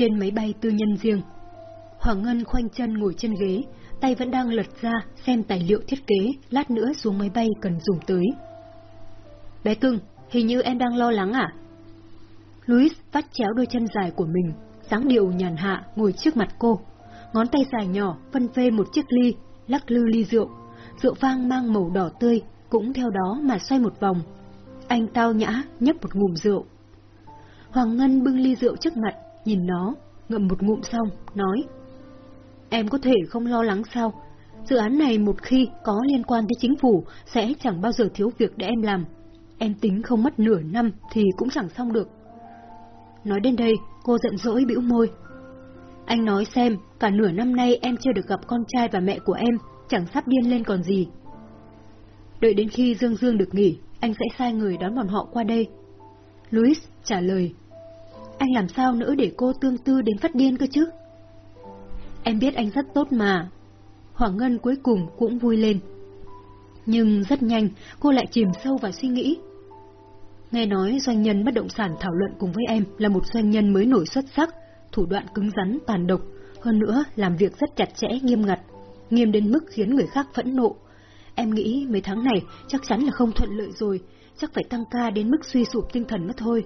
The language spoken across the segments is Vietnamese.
trên máy bay tư nhân riêng. Hoàng Ngân khoanh chân ngồi trên ghế, tay vẫn đang lật ra xem tài liệu thiết kế, lát nữa xuống máy bay cần dùng tới. Bé cưng, hình như em đang lo lắng à? Louis vắt chéo đôi chân dài của mình, dáng điệu nhàn hạ ngồi trước mặt cô. Ngón tay dài nhỏ phân phê một chiếc ly, lắc lư ly rượu. Rượu vang mang màu đỏ tươi, cũng theo đó mà xoay một vòng. Anh tao nhã nhấp một ngụm rượu. Hoàng Ngân bưng ly rượu trước mặt, nhìn nó, ngậm một ngụm xong, nói. Em có thể không lo lắng sao? Dự án này một khi có liên quan tới chính phủ sẽ chẳng bao giờ thiếu việc để em làm. Em tính không mất nửa năm thì cũng chẳng xong được. Nói đến đây, cô giận dỗi bĩu môi. Anh nói xem, cả nửa năm nay em chưa được gặp con trai và mẹ của em, chẳng sắp điên lên còn gì. Đợi đến khi Dương Dương được nghỉ, anh sẽ sai người đón bọn họ qua đây. Louis trả lời. Anh làm sao nữa để cô tương tư đến phát điên cơ chứ? Em biết anh rất tốt mà. Hoàng Ngân cuối cùng cũng vui lên. Nhưng rất nhanh, cô lại chìm sâu vào suy nghĩ. Nghe nói doanh nhân bất động sản thảo luận cùng với em là một doanh nhân mới nổi xuất sắc, thủ đoạn cứng rắn, tàn độc, hơn nữa làm việc rất chặt chẽ, nghiêm ngặt, nghiêm đến mức khiến người khác phẫn nộ. Em nghĩ mấy tháng này chắc chắn là không thuận lợi rồi, chắc phải tăng ca đến mức suy sụp tinh thần mất thôi.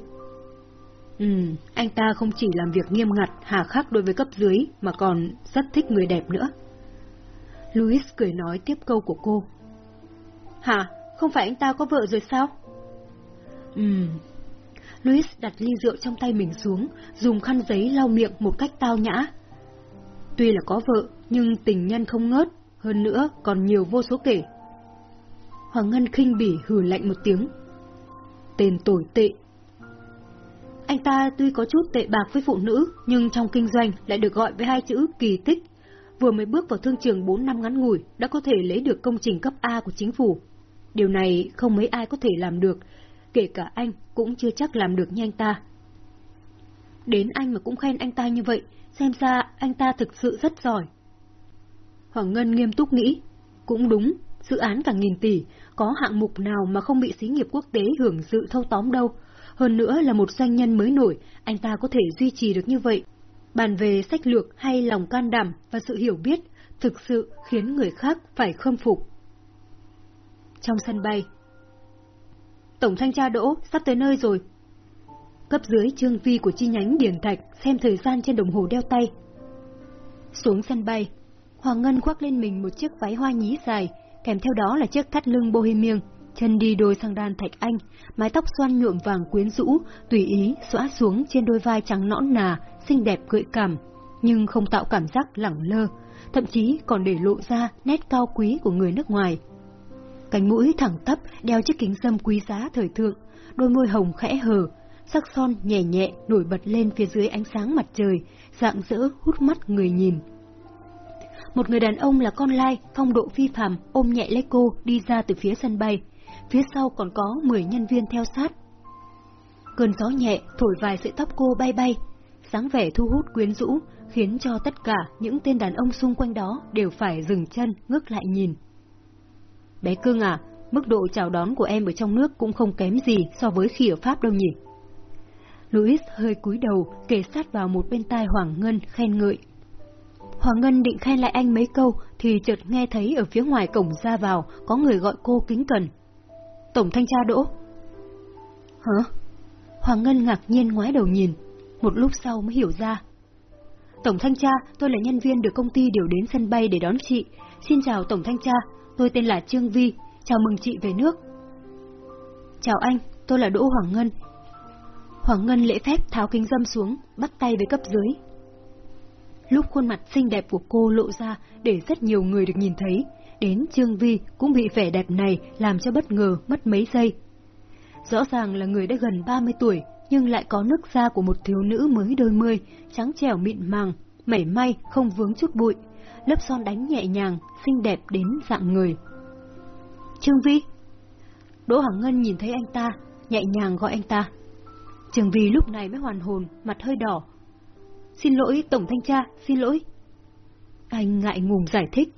Ừ, anh ta không chỉ làm việc nghiêm ngặt, hà khắc đối với cấp dưới, mà còn rất thích người đẹp nữa. Louis cười nói tiếp câu của cô. Hả? Không phải anh ta có vợ rồi sao? Ừm. Louis đặt ly rượu trong tay mình xuống, dùng khăn giấy lau miệng một cách tao nhã. Tuy là có vợ, nhưng tình nhân không ngớt, hơn nữa còn nhiều vô số kể. Hoàng Ngân khinh bỉ hừ lạnh một tiếng. Tên tồi tệ. Anh ta tuy có chút tệ bạc với phụ nữ, nhưng trong kinh doanh lại được gọi với hai chữ kỳ tích. Vừa mới bước vào thương trường 4 năm ngắn ngủi, đã có thể lấy được công trình cấp A của chính phủ. Điều này không mấy ai có thể làm được, kể cả anh cũng chưa chắc làm được như anh ta. Đến anh mà cũng khen anh ta như vậy, xem ra anh ta thực sự rất giỏi. Hoàng Ngân nghiêm túc nghĩ, cũng đúng, dự án cả nghìn tỷ, có hạng mục nào mà không bị xí nghiệp quốc tế hưởng dự thâu tóm đâu. Hơn nữa là một doanh nhân mới nổi, anh ta có thể duy trì được như vậy. Bàn về sách lược hay lòng can đảm và sự hiểu biết, thực sự khiến người khác phải khâm phục. Trong sân bay, Tổng thanh tra Đỗ sắp tới nơi rồi. Cấp dưới trương vi của chi nhánh Điển Thạch xem thời gian trên đồng hồ đeo tay. Xuống sân bay, Hoàng Ngân khoác lên mình một chiếc váy hoa nhí dài, kèm theo đó là chiếc thắt lưng bohemian, chân đi đôi sang đan thạch anh, mái tóc xoăn nhuộm vàng quyến rũ, tùy ý xõa xuống trên đôi vai trắng nõn nà, xinh đẹp gợi cảm, nhưng không tạo cảm giác lẳng lơ, thậm chí còn để lộ ra nét cao quý của người nước ngoài cánh mũi thẳng tắp đeo chiếc kính dâm quý giá thời thượng, đôi môi hồng khẽ hờ, sắc son nhẹ nhẹ nổi bật lên phía dưới ánh sáng mặt trời, dạng dỡ hút mắt người nhìn. Một người đàn ông là con lai, phong độ phi phàm, ôm nhẹ lấy cô đi ra từ phía sân bay. Phía sau còn có 10 nhân viên theo sát. Cơn gió nhẹ thổi vài sợi tóc cô bay bay, sáng vẻ thu hút quyến rũ, khiến cho tất cả những tên đàn ông xung quanh đó đều phải dừng chân ngước lại nhìn. Bé cưng à, mức độ chào đón của em ở trong nước cũng không kém gì so với khi ở Pháp đâu nhỉ? Louis hơi cúi đầu, kề sát vào một bên tai Hoàng Ngân, khen ngợi. Hoàng Ngân định khen lại anh mấy câu, thì chợt nghe thấy ở phía ngoài cổng ra vào có người gọi cô kính cẩn. Tổng thanh tra Đỗ. Hả? Hoàng Ngân ngạc nhiên ngoái đầu nhìn, một lúc sau mới hiểu ra. Tổng thanh tra, tôi là nhân viên được công ty điều đến sân bay để đón chị. Xin chào Tổng thanh tra, tôi tên là Trương Vi, chào mừng chị về nước. Chào anh, tôi là Đỗ Hoàng Ngân. Hoàng Ngân lễ phép tháo kính dâm xuống, bắt tay với cấp dưới. Lúc khuôn mặt xinh đẹp của cô lộ ra để rất nhiều người được nhìn thấy, đến Trương Vi cũng bị vẻ đẹp này làm cho bất ngờ mất mấy giây. Rõ ràng là người đã gần 30 tuổi, nhưng lại có nước da của một thiếu nữ mới đôi mươi, trắng trẻo mịn màng, mảy may không vướng chút bụi lớp son đánh nhẹ nhàng, xinh đẹp đến dạng người. Trương Vi! Đỗ Hằng Ngân nhìn thấy anh ta, nhẹ nhàng gọi anh ta. Trương Vi lúc này mới hoàn hồn, mặt hơi đỏ. Xin lỗi, Tổng Thanh tra, xin lỗi. Anh ngại ngùng giải thích.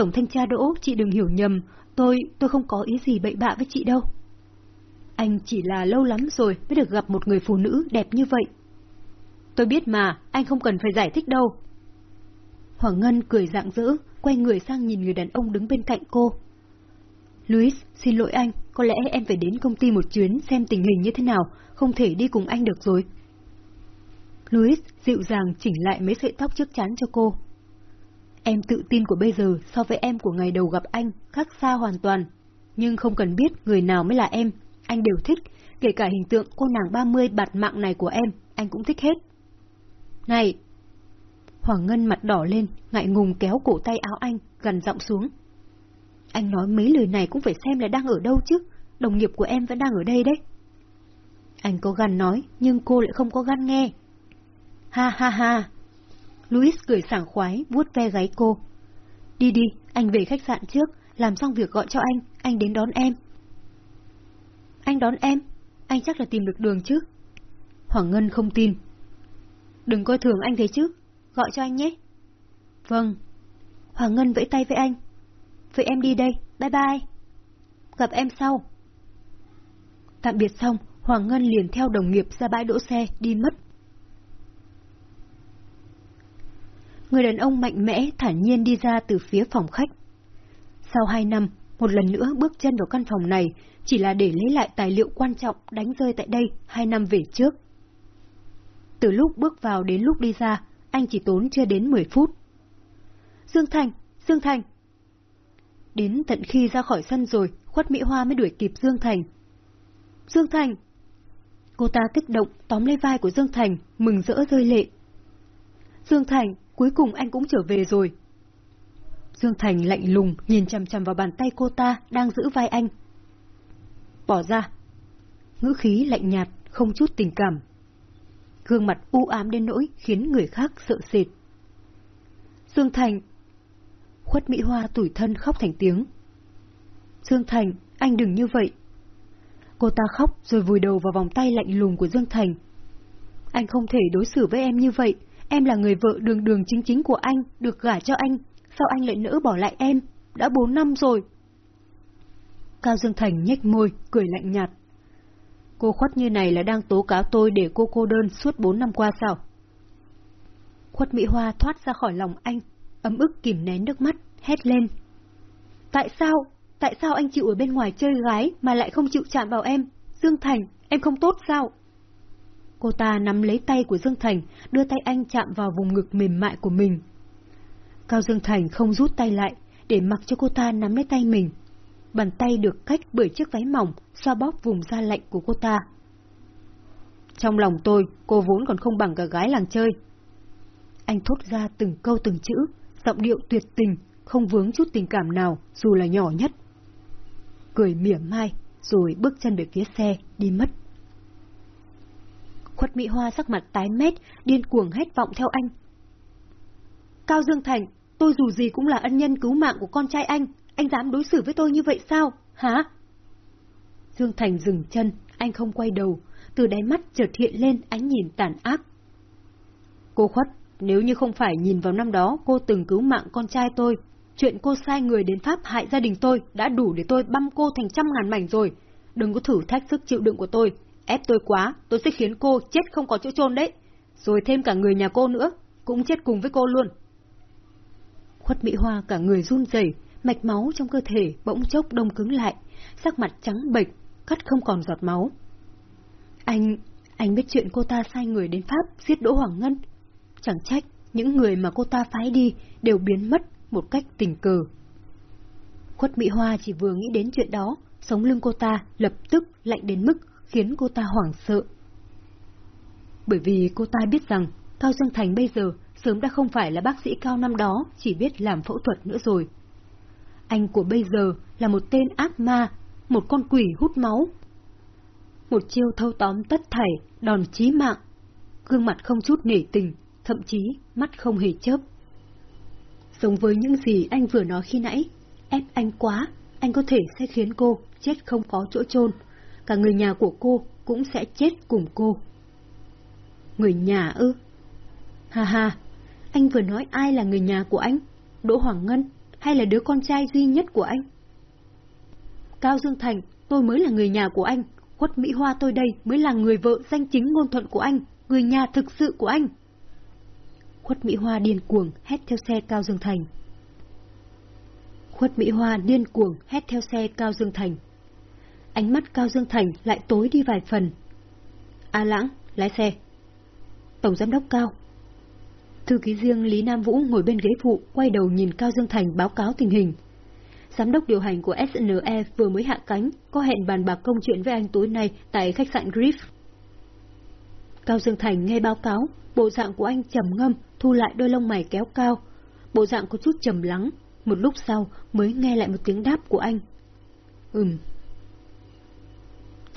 Tổng Thanh tra Đỗ, chị đừng hiểu nhầm, tôi, tôi không có ý gì bậy bạ với chị đâu. Anh chỉ là lâu lắm rồi mới được gặp một người phụ nữ đẹp như vậy. Tôi biết mà, anh không cần phải giải thích đâu. Hoàng Ngân cười rạng rỡ, quay người sang nhìn người đàn ông đứng bên cạnh cô. Louis, xin lỗi anh, có lẽ em phải đến công ty một chuyến xem tình hình như thế nào, không thể đi cùng anh được rồi. Louis dịu dàng chỉnh lại mấy sợi tóc trước chán cho cô. Em tự tin của bây giờ so với em của ngày đầu gặp anh khác xa hoàn toàn. Nhưng không cần biết người nào mới là em, anh đều thích, kể cả hình tượng cô nàng 30 bạt mạng này của em, anh cũng thích hết. Này! Hoàng Ngân mặt đỏ lên, ngại ngùng kéo cổ tay áo anh, gần giọng xuống. Anh nói mấy lời này cũng phải xem là đang ở đâu chứ, đồng nghiệp của em vẫn đang ở đây đấy. Anh có gan nói, nhưng cô lại không có gan nghe. Ha ha ha! Louis cười sảng khoái, vuốt ve gáy cô. Đi đi, anh về khách sạn trước, làm xong việc gọi cho anh, anh đến đón em. Anh đón em? Anh chắc là tìm được đường chứ? Hoàng Ngân không tin. Đừng coi thường anh thế chứ, gọi cho anh nhé. Vâng. Hoàng Ngân vẫy tay với anh. Vậy em đi đây, bye bye. Gặp em sau. Tạm biệt xong, Hoàng Ngân liền theo đồng nghiệp ra bãi đỗ xe, đi mất. Người đàn ông mạnh mẽ thản nhiên đi ra từ phía phòng khách. Sau hai năm, một lần nữa bước chân vào căn phòng này chỉ là để lấy lại tài liệu quan trọng đánh rơi tại đây hai năm về trước. Từ lúc bước vào đến lúc đi ra, anh chỉ tốn chưa đến 10 phút. Dương Thành! Dương Thành! Đến tận khi ra khỏi sân rồi, khuất Mỹ Hoa mới đuổi kịp Dương Thành. Dương Thành! Cô ta kích động tóm lấy vai của Dương Thành, mừng rỡ rơi lệ. Dương Thành, cuối cùng anh cũng trở về rồi. Dương Thành lạnh lùng nhìn chằm chằm vào bàn tay cô ta đang giữ vai anh. Bỏ ra. Ngữ khí lạnh nhạt, không chút tình cảm. Gương mặt u ám đến nỗi khiến người khác sợ sệt. Dương Thành. Khuất Mỹ Hoa tủi thân khóc thành tiếng. Dương Thành, anh đừng như vậy. Cô ta khóc rồi vùi đầu vào vòng tay lạnh lùng của Dương Thành. Anh không thể đối xử với em như vậy, Em là người vợ đường đường chính chính của anh, được gả cho anh. Sao anh lại nỡ bỏ lại em? Đã bốn năm rồi. Cao Dương Thành nhếch môi, cười lạnh nhạt. Cô khuất như này là đang tố cáo tôi để cô cô đơn suốt bốn năm qua sao? Khuất Mỹ Hoa thoát ra khỏi lòng anh, ấm ức kìm nén nước mắt, hét lên. Tại sao? Tại sao anh chịu ở bên ngoài chơi gái mà lại không chịu chạm vào em? Dương Thành, em không tốt sao? Cô ta nắm lấy tay của Dương Thành, đưa tay anh chạm vào vùng ngực mềm mại của mình. Cao Dương Thành không rút tay lại, để mặc cho cô ta nắm lấy tay mình. Bàn tay được cách bởi chiếc váy mỏng, xoa bóp vùng da lạnh của cô ta. Trong lòng tôi, cô vốn còn không bằng cả gái làng chơi. Anh thốt ra từng câu từng chữ, giọng điệu tuyệt tình, không vướng chút tình cảm nào, dù là nhỏ nhất. Cười mỉa mai, rồi bước chân về phía xe, đi mất. Khuất Mỹ Hoa sắc mặt tái mét, điên cuồng hét vọng theo anh. Cao Dương Thành, tôi dù gì cũng là ân nhân cứu mạng của con trai anh, anh dám đối xử với tôi như vậy sao, hả? Dương Thành dừng chân, anh không quay đầu, từ đáy mắt chợt hiện lên ánh nhìn tàn ác. Cô Khuất, nếu như không phải nhìn vào năm đó cô từng cứu mạng con trai tôi, chuyện cô sai người đến Pháp hại gia đình tôi đã đủ để tôi băm cô thành trăm ngàn mảnh rồi. Đừng có thử thách sức chịu đựng của tôi, ép tôi quá, tôi sẽ khiến cô chết không có chỗ chôn đấy. Rồi thêm cả người nhà cô nữa, cũng chết cùng với cô luôn. Khuất Mỹ Hoa cả người run rẩy, mạch máu trong cơ thể bỗng chốc đông cứng lại, sắc mặt trắng bệch, cắt không còn giọt máu. Anh, anh biết chuyện cô ta sai người đến Pháp giết Đỗ Hoàng Ngân. Chẳng trách, những người mà cô ta phái đi đều biến mất một cách tình cờ. Khuất Mỹ Hoa chỉ vừa nghĩ đến chuyện đó, sống lưng cô ta lập tức lạnh đến mức khiến cô ta hoảng sợ. Bởi vì cô ta biết rằng Cao Dương Thành bây giờ sớm đã không phải là bác sĩ cao năm đó chỉ biết làm phẫu thuật nữa rồi. Anh của bây giờ là một tên ác ma, một con quỷ hút máu. Một chiêu thâu tóm tất thảy, đòn chí mạng. Gương mặt không chút nể tình, thậm chí mắt không hề chớp. Giống với những gì anh vừa nói khi nãy, ép anh quá, anh có thể sẽ khiến cô chết không có chỗ chôn cả người nhà của cô cũng sẽ chết cùng cô. Người nhà ư? Ha ha, anh vừa nói ai là người nhà của anh? Đỗ Hoàng Ngân hay là đứa con trai duy nhất của anh? Cao Dương Thành, tôi mới là người nhà của anh. Khuất Mỹ Hoa tôi đây mới là người vợ danh chính ngôn thuận của anh. người nhà thực sự của anh. Khuất Mỹ Hoa điên cuồng hét theo xe Cao Dương Thành. Khuất Mỹ Hoa điên cuồng hét theo xe Cao Dương Thành. Ánh mắt Cao Dương Thành lại tối đi vài phần. A Lãng, lái xe. Tổng giám đốc Cao. Thư ký riêng Lý Nam Vũ ngồi bên ghế phụ, quay đầu nhìn Cao Dương Thành báo cáo tình hình. Giám đốc điều hành của SNE vừa mới hạ cánh, có hẹn bàn bạc công chuyện với anh tối nay tại khách sạn Griff. Cao Dương Thành nghe báo cáo, bộ dạng của anh trầm ngâm, thu lại đôi lông mày kéo cao. Bộ dạng có chút trầm lắng, một lúc sau mới nghe lại một tiếng đáp của anh. Ừm.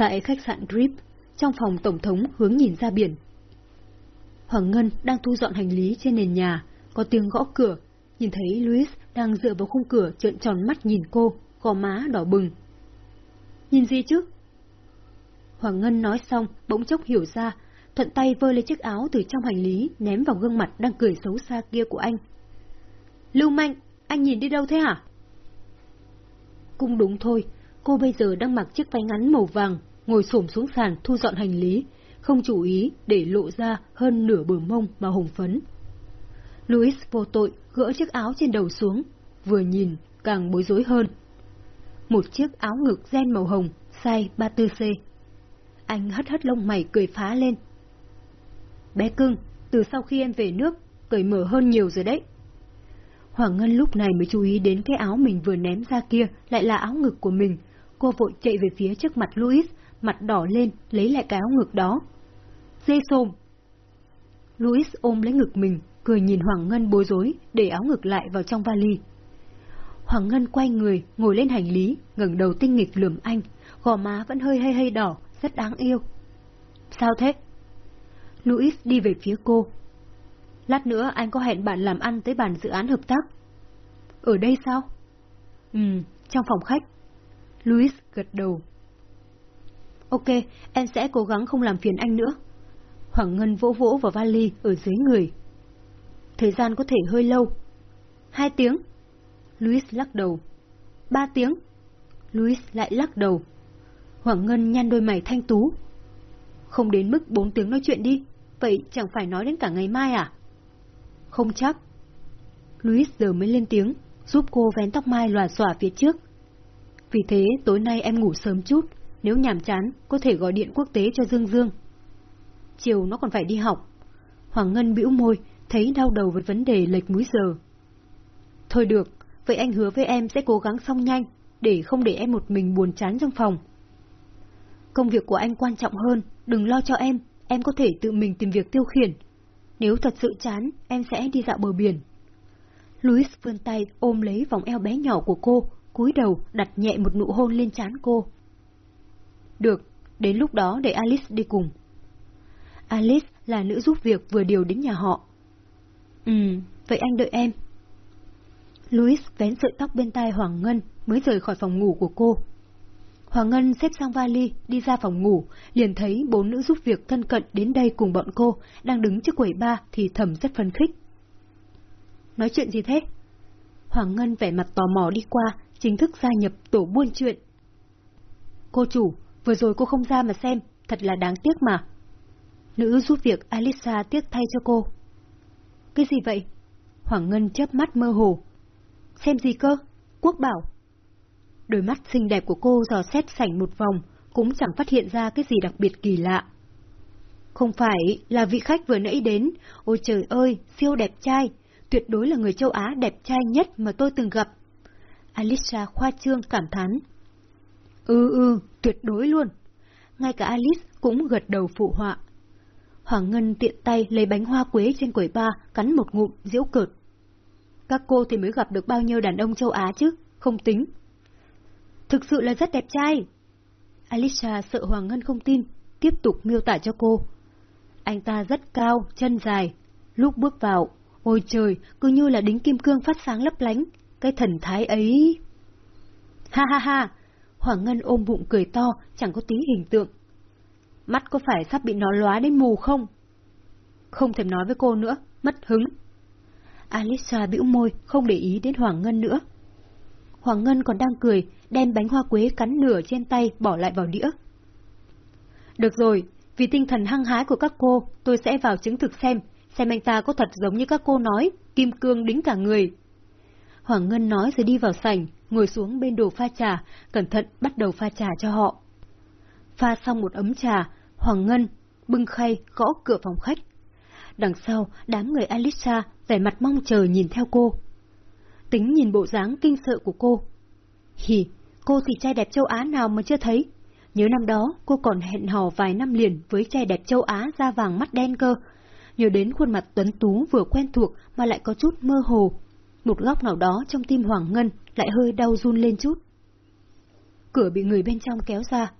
Tại khách sạn Drip, trong phòng tổng thống hướng nhìn ra biển. Hoàng Ngân đang thu dọn hành lý trên nền nhà, có tiếng gõ cửa, nhìn thấy Louis đang dựa vào khung cửa trợn tròn mắt nhìn cô, gò má đỏ bừng. Nhìn gì chứ? Hoàng Ngân nói xong, bỗng chốc hiểu ra, thuận tay vơ lấy chiếc áo từ trong hành lý, ném vào gương mặt đang cười xấu xa kia của anh. Lưu Mạnh, anh nhìn đi đâu thế hả? Cũng đúng thôi, cô bây giờ đang mặc chiếc váy ngắn màu vàng, ngồi xổm xuống sàn thu dọn hành lý, không chú ý để lộ ra hơn nửa bờ mông mà hồng phấn. Louis vô tội gỡ chiếc áo trên đầu xuống, vừa nhìn càng bối rối hơn. Một chiếc áo ngực ren màu hồng, size 34C. Anh hất hất lông mày cười phá lên. Bé cưng, từ sau khi em về nước, cởi mở hơn nhiều rồi đấy. Hoàng Ngân lúc này mới chú ý đến cái áo mình vừa ném ra kia lại là áo ngực của mình. Cô vội chạy về phía trước mặt Louis, mặt đỏ lên, lấy lại cái áo ngực đó. Dê xồm! Louis ôm lấy ngực mình, cười nhìn Hoàng Ngân bối rối, để áo ngực lại vào trong vali. Hoàng Ngân quay người, ngồi lên hành lý, ngẩng đầu tinh nghịch lườm anh, gò má vẫn hơi hay hay đỏ, rất đáng yêu. Sao thế? Louis đi về phía cô. Lát nữa anh có hẹn bạn làm ăn tới bàn dự án hợp tác. Ở đây sao? Ừ, trong phòng khách. Louis gật đầu. Ok, em sẽ cố gắng không làm phiền anh nữa. Hoàng Ngân vỗ vỗ vào vali ở dưới người. Thời gian có thể hơi lâu. Hai tiếng. Louis lắc đầu. Ba tiếng. Louis lại lắc đầu. Hoàng Ngân nhăn đôi mày thanh tú. Không đến mức bốn tiếng nói chuyện đi, vậy chẳng phải nói đến cả ngày mai à? Không chắc. Louis giờ mới lên tiếng, giúp cô vén tóc mai lòa xòa phía trước. Vì thế tối nay em ngủ sớm chút, nếu nhàm chán có thể gọi điện quốc tế cho Dương Dương. Chiều nó còn phải đi học. Hoàng Ngân bĩu môi, thấy đau đầu với vấn đề lệch múi giờ. Thôi được, vậy anh hứa với em sẽ cố gắng xong nhanh, để không để em một mình buồn chán trong phòng. Công việc của anh quan trọng hơn, đừng lo cho em, em có thể tự mình tìm việc tiêu khiển. Nếu thật sự chán, em sẽ đi dạo bờ biển. Louis vươn tay ôm lấy vòng eo bé nhỏ của cô, cúi đầu đặt nhẹ một nụ hôn lên trán cô. Được, đến lúc đó để Alice đi cùng. Alice là nữ giúp việc vừa điều đến nhà họ. Ừ, vậy anh đợi em. Louis vén sợi tóc bên tai Hoàng Ngân mới rời khỏi phòng ngủ của cô. Hoàng Ngân xếp sang vali, đi ra phòng ngủ, liền thấy bốn nữ giúp việc thân cận đến đây cùng bọn cô, đang đứng trước quầy ba thì thầm rất phấn khích. Nói chuyện gì thế? Hoàng Ngân vẻ mặt tò mò đi qua, chính thức gia nhập tổ buôn chuyện. Cô chủ, vừa rồi cô không ra mà xem, thật là đáng tiếc mà. Nữ giúp việc Alisa tiếc thay cho cô. Cái gì vậy? Hoàng Ngân chớp mắt mơ hồ. Xem gì cơ? Quốc bảo. Đôi mắt xinh đẹp của cô dò xét sảnh một vòng, cũng chẳng phát hiện ra cái gì đặc biệt kỳ lạ. Không phải là vị khách vừa nãy đến, ôi trời ơi, siêu đẹp trai, tuyệt đối là người châu Á đẹp trai nhất mà tôi từng gặp. Alicia khoa trương cảm thán. Ừ ừ, tuyệt đối luôn. Ngay cả Alice cũng gật đầu phụ họa. Hoàng Ngân tiện tay lấy bánh hoa quế trên quầy ba, cắn một ngụm, diễu cợt. Các cô thì mới gặp được bao nhiêu đàn ông châu Á chứ, không tính. Thực sự là rất đẹp trai. Alicia sợ Hoàng Ngân không tin, tiếp tục miêu tả cho cô. Anh ta rất cao, chân dài. Lúc bước vào, ôi trời, cứ như là đính kim cương phát sáng lấp lánh. Cái thần thái ấy... Ha ha ha! Hoàng Ngân ôm bụng cười to, chẳng có tí hình tượng. Mắt có phải sắp bị nó lóa đến mù không? Không thèm nói với cô nữa, mất hứng. Alisa bĩu môi, không để ý đến Hoàng Ngân nữa. Hoàng Ngân còn đang cười, đem bánh hoa quế cắn nửa trên tay bỏ lại vào đĩa. Được rồi, Vì tinh thần hăng hái của các cô, tôi sẽ vào chứng thực xem, xem anh ta có thật giống như các cô nói, kim cương đính cả người. Hoàng Ngân nói rồi đi vào sảnh, ngồi xuống bên đồ pha trà, cẩn thận bắt đầu pha trà cho họ. Pha xong một ấm trà, Hoàng Ngân bưng khay gõ cửa phòng khách. Đằng sau, đám người Alisa vẻ mặt mong chờ nhìn theo cô. Tính nhìn bộ dáng kinh sợ của cô. Hì, cô thì trai đẹp châu Á nào mà chưa thấy. Nhớ năm đó, cô còn hẹn hò vài năm liền với trai đẹp châu Á da vàng mắt đen cơ. Nhớ đến khuôn mặt tuấn tú vừa quen thuộc mà lại có chút mơ hồ. Một góc nào đó trong tim Hoàng Ngân lại hơi đau run lên chút. Cửa bị người bên trong kéo ra.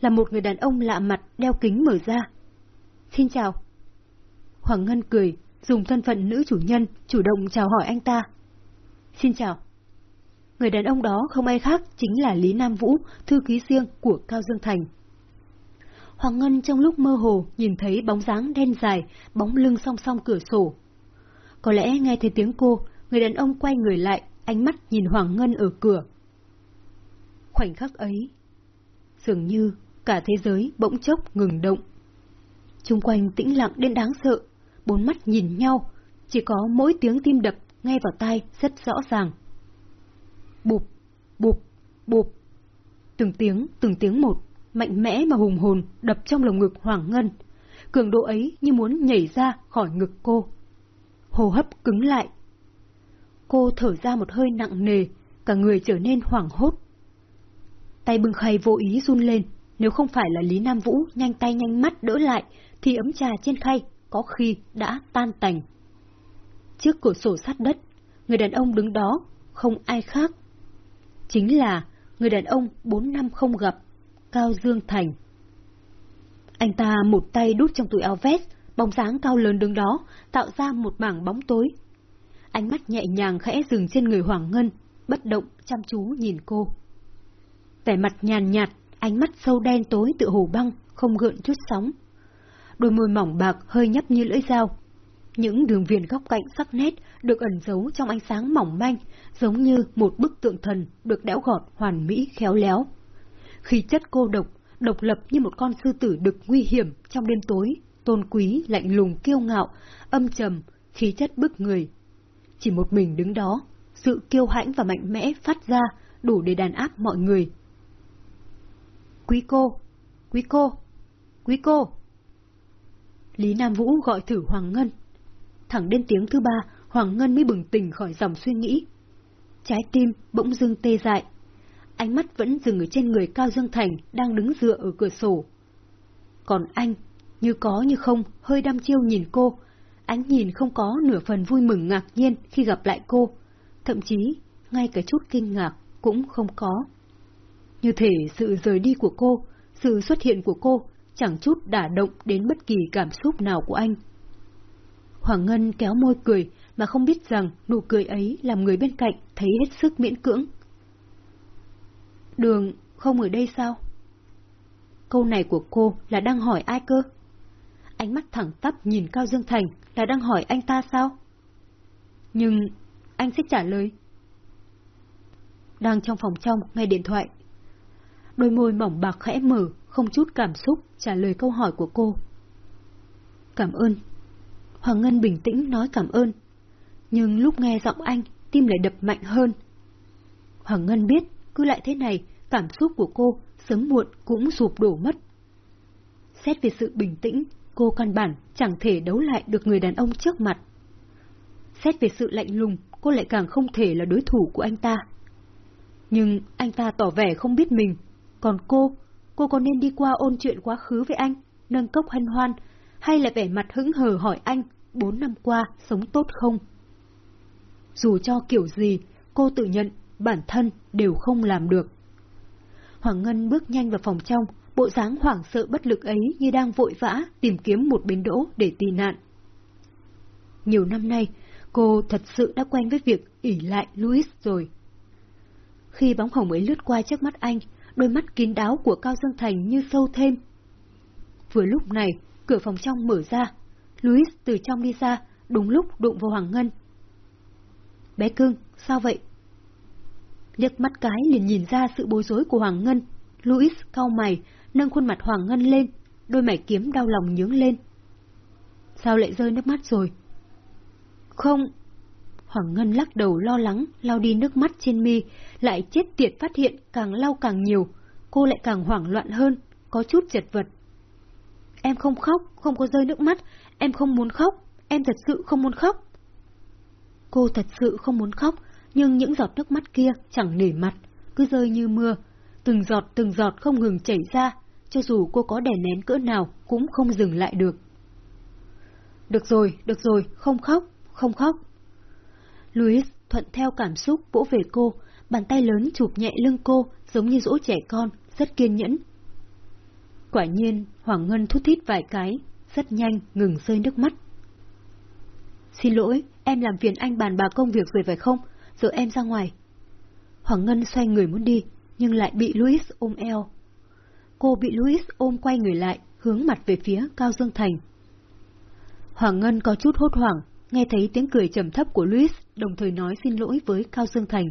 Là một người đàn ông lạ mặt đeo kính mở ra. Xin chào. Hoàng Ngân cười, dùng thân phận nữ chủ nhân, chủ động chào hỏi anh ta. Xin chào. Người đàn ông đó không ai khác chính là Lý Nam Vũ, thư ký riêng của Cao Dương Thành. Hoàng Ngân trong lúc mơ hồ nhìn thấy bóng dáng đen dài, bóng lưng song song cửa sổ. Có lẽ nghe thấy tiếng cô, người đàn ông quay người lại, ánh mắt nhìn Hoàng Ngân ở cửa. Khoảnh khắc ấy, dường như cả thế giới bỗng chốc ngừng động. Trung quanh tĩnh lặng đến đáng sợ, bốn mắt nhìn nhau, chỉ có mỗi tiếng tim đập nghe vào tai rất rõ ràng. Bụp, bụp, bụp. Từng tiếng, từng tiếng một, mạnh mẽ mà hùng hồn đập trong lồng ngực Hoàng Ngân. Cường độ ấy như muốn nhảy ra khỏi ngực cô. Hồ hấp cứng lại. Cô thở ra một hơi nặng nề, cả người trở nên hoảng hốt. Tay bưng khay vô ý run lên, nếu không phải là Lý Nam Vũ nhanh tay nhanh mắt đỡ lại, thì ấm trà trên khay có khi đã tan tành. Trước cửa sổ sát đất, người đàn ông đứng đó, không ai khác. Chính là người đàn ông bốn năm không gặp, Cao Dương Thành. Anh ta một tay đút trong túi áo vest, bóng dáng cao lớn đứng đó, tạo ra một mảng bóng tối. Ánh mắt nhẹ nhàng khẽ dừng trên người Hoàng Ngân, bất động, chăm chú nhìn cô. Vẻ mặt nhàn nhạt, ánh mắt sâu đen tối tự hồ băng, không gợn chút sóng. Đôi môi mỏng bạc hơi nhấp như lưỡi dao. Những đường viền góc cạnh sắc nét được ẩn giấu trong ánh sáng mỏng manh, giống như một bức tượng thần được đẽo gọt hoàn mỹ khéo léo. Khí chất cô độc, độc lập như một con sư tử đực nguy hiểm trong đêm tối, tôn quý, lạnh lùng, kiêu ngạo, âm trầm, khí chất bức người. Chỉ một mình đứng đó, sự kiêu hãnh và mạnh mẽ phát ra đủ để đàn áp mọi người. Quý cô! Quý cô! Quý cô! Lý Nam Vũ gọi thử Hoàng Ngân. Thẳng đến tiếng thứ ba, Hoàng Ngân mới bừng tỉnh khỏi dòng suy nghĩ. Trái tim bỗng dưng tê dại. Ánh mắt vẫn dừng ở trên người Cao Dương Thành đang đứng dựa ở cửa sổ. Còn anh, như có như không, hơi đăm chiêu nhìn cô. Ánh nhìn không có nửa phần vui mừng ngạc nhiên khi gặp lại cô. Thậm chí, ngay cả chút kinh ngạc cũng không có. Như thể sự rời đi của cô, sự xuất hiện của cô chẳng chút đả động đến bất kỳ cảm xúc nào của anh. Hoàng Ngân kéo môi cười mà không biết rằng nụ cười ấy làm người bên cạnh thấy hết sức miễn cưỡng. Đường không ở đây sao? Câu này của cô là đang hỏi ai cơ? Ánh mắt thẳng tắp nhìn Cao Dương Thành là đang hỏi anh ta sao? Nhưng anh sẽ trả lời. Đang trong phòng trong nghe điện thoại. Đôi môi mỏng bạc khẽ mở, không chút cảm xúc trả lời câu hỏi của cô. Cảm ơn. Hoàng Ngân bình tĩnh nói cảm ơn. Nhưng lúc nghe giọng anh, tim lại đập mạnh hơn. Hoàng Ngân biết, cứ lại thế này, cảm xúc của cô sớm muộn cũng sụp đổ mất. Xét về sự bình tĩnh, cô căn bản chẳng thể đấu lại được người đàn ông trước mặt. Xét về sự lạnh lùng, cô lại càng không thể là đối thủ của anh ta. Nhưng anh ta tỏ vẻ không biết mình, còn cô cô có nên đi qua ôn chuyện quá khứ với anh, nâng cốc hân hoan, hay là vẻ mặt hững hờ hỏi anh, bốn năm qua sống tốt không? Dù cho kiểu gì, cô tự nhận bản thân đều không làm được. Hoàng Ngân bước nhanh vào phòng trong, bộ dáng hoảng sợ bất lực ấy như đang vội vã tìm kiếm một bến đỗ để tị nạn. Nhiều năm nay, cô thật sự đã quen với việc ỉ lại Louis rồi. Khi bóng hồng ấy lướt qua trước mắt anh, đôi mắt kín đáo của Cao Dương Thành như sâu thêm. Vừa lúc này, cửa phòng trong mở ra, Louis từ trong đi ra, đúng lúc đụng vào Hoàng Ngân. Bé cưng, sao vậy? Liếc mắt cái liền nhìn ra sự bối rối của Hoàng Ngân, Louis cau mày, nâng khuôn mặt Hoàng Ngân lên, đôi mày kiếm đau lòng nhướng lên. Sao lại rơi nước mắt rồi? Không. Hoàng Ngân lắc đầu lo lắng, lau đi nước mắt trên mi, lại chết tiệt phát hiện càng lau càng nhiều, cô lại càng hoảng loạn hơn, có chút chật vật. Em không khóc, không có rơi nước mắt, em không muốn khóc, em thật sự không muốn khóc. Cô thật sự không muốn khóc, nhưng những giọt nước mắt kia chẳng nể mặt, cứ rơi như mưa, từng giọt từng giọt không ngừng chảy ra, cho dù cô có đè nén cỡ nào cũng không dừng lại được. Được rồi, được rồi, không khóc, không khóc. Louis thuận theo cảm xúc vỗ về cô, bàn tay lớn chụp nhẹ lưng cô giống như dỗ trẻ con, rất kiên nhẫn. Quả nhiên, Hoàng Ngân thút thít vài cái, rất nhanh ngừng rơi nước mắt. Xin lỗi, em làm phiền anh bàn bà công việc rồi phải không? Giờ em ra ngoài. Hoàng Ngân xoay người muốn đi, nhưng lại bị Louis ôm eo. Cô bị Louis ôm quay người lại, hướng mặt về phía Cao Dương Thành. Hoàng Ngân có chút hốt hoảng, nghe thấy tiếng cười trầm thấp của Louis, đồng thời nói xin lỗi với Cao Dương Thành.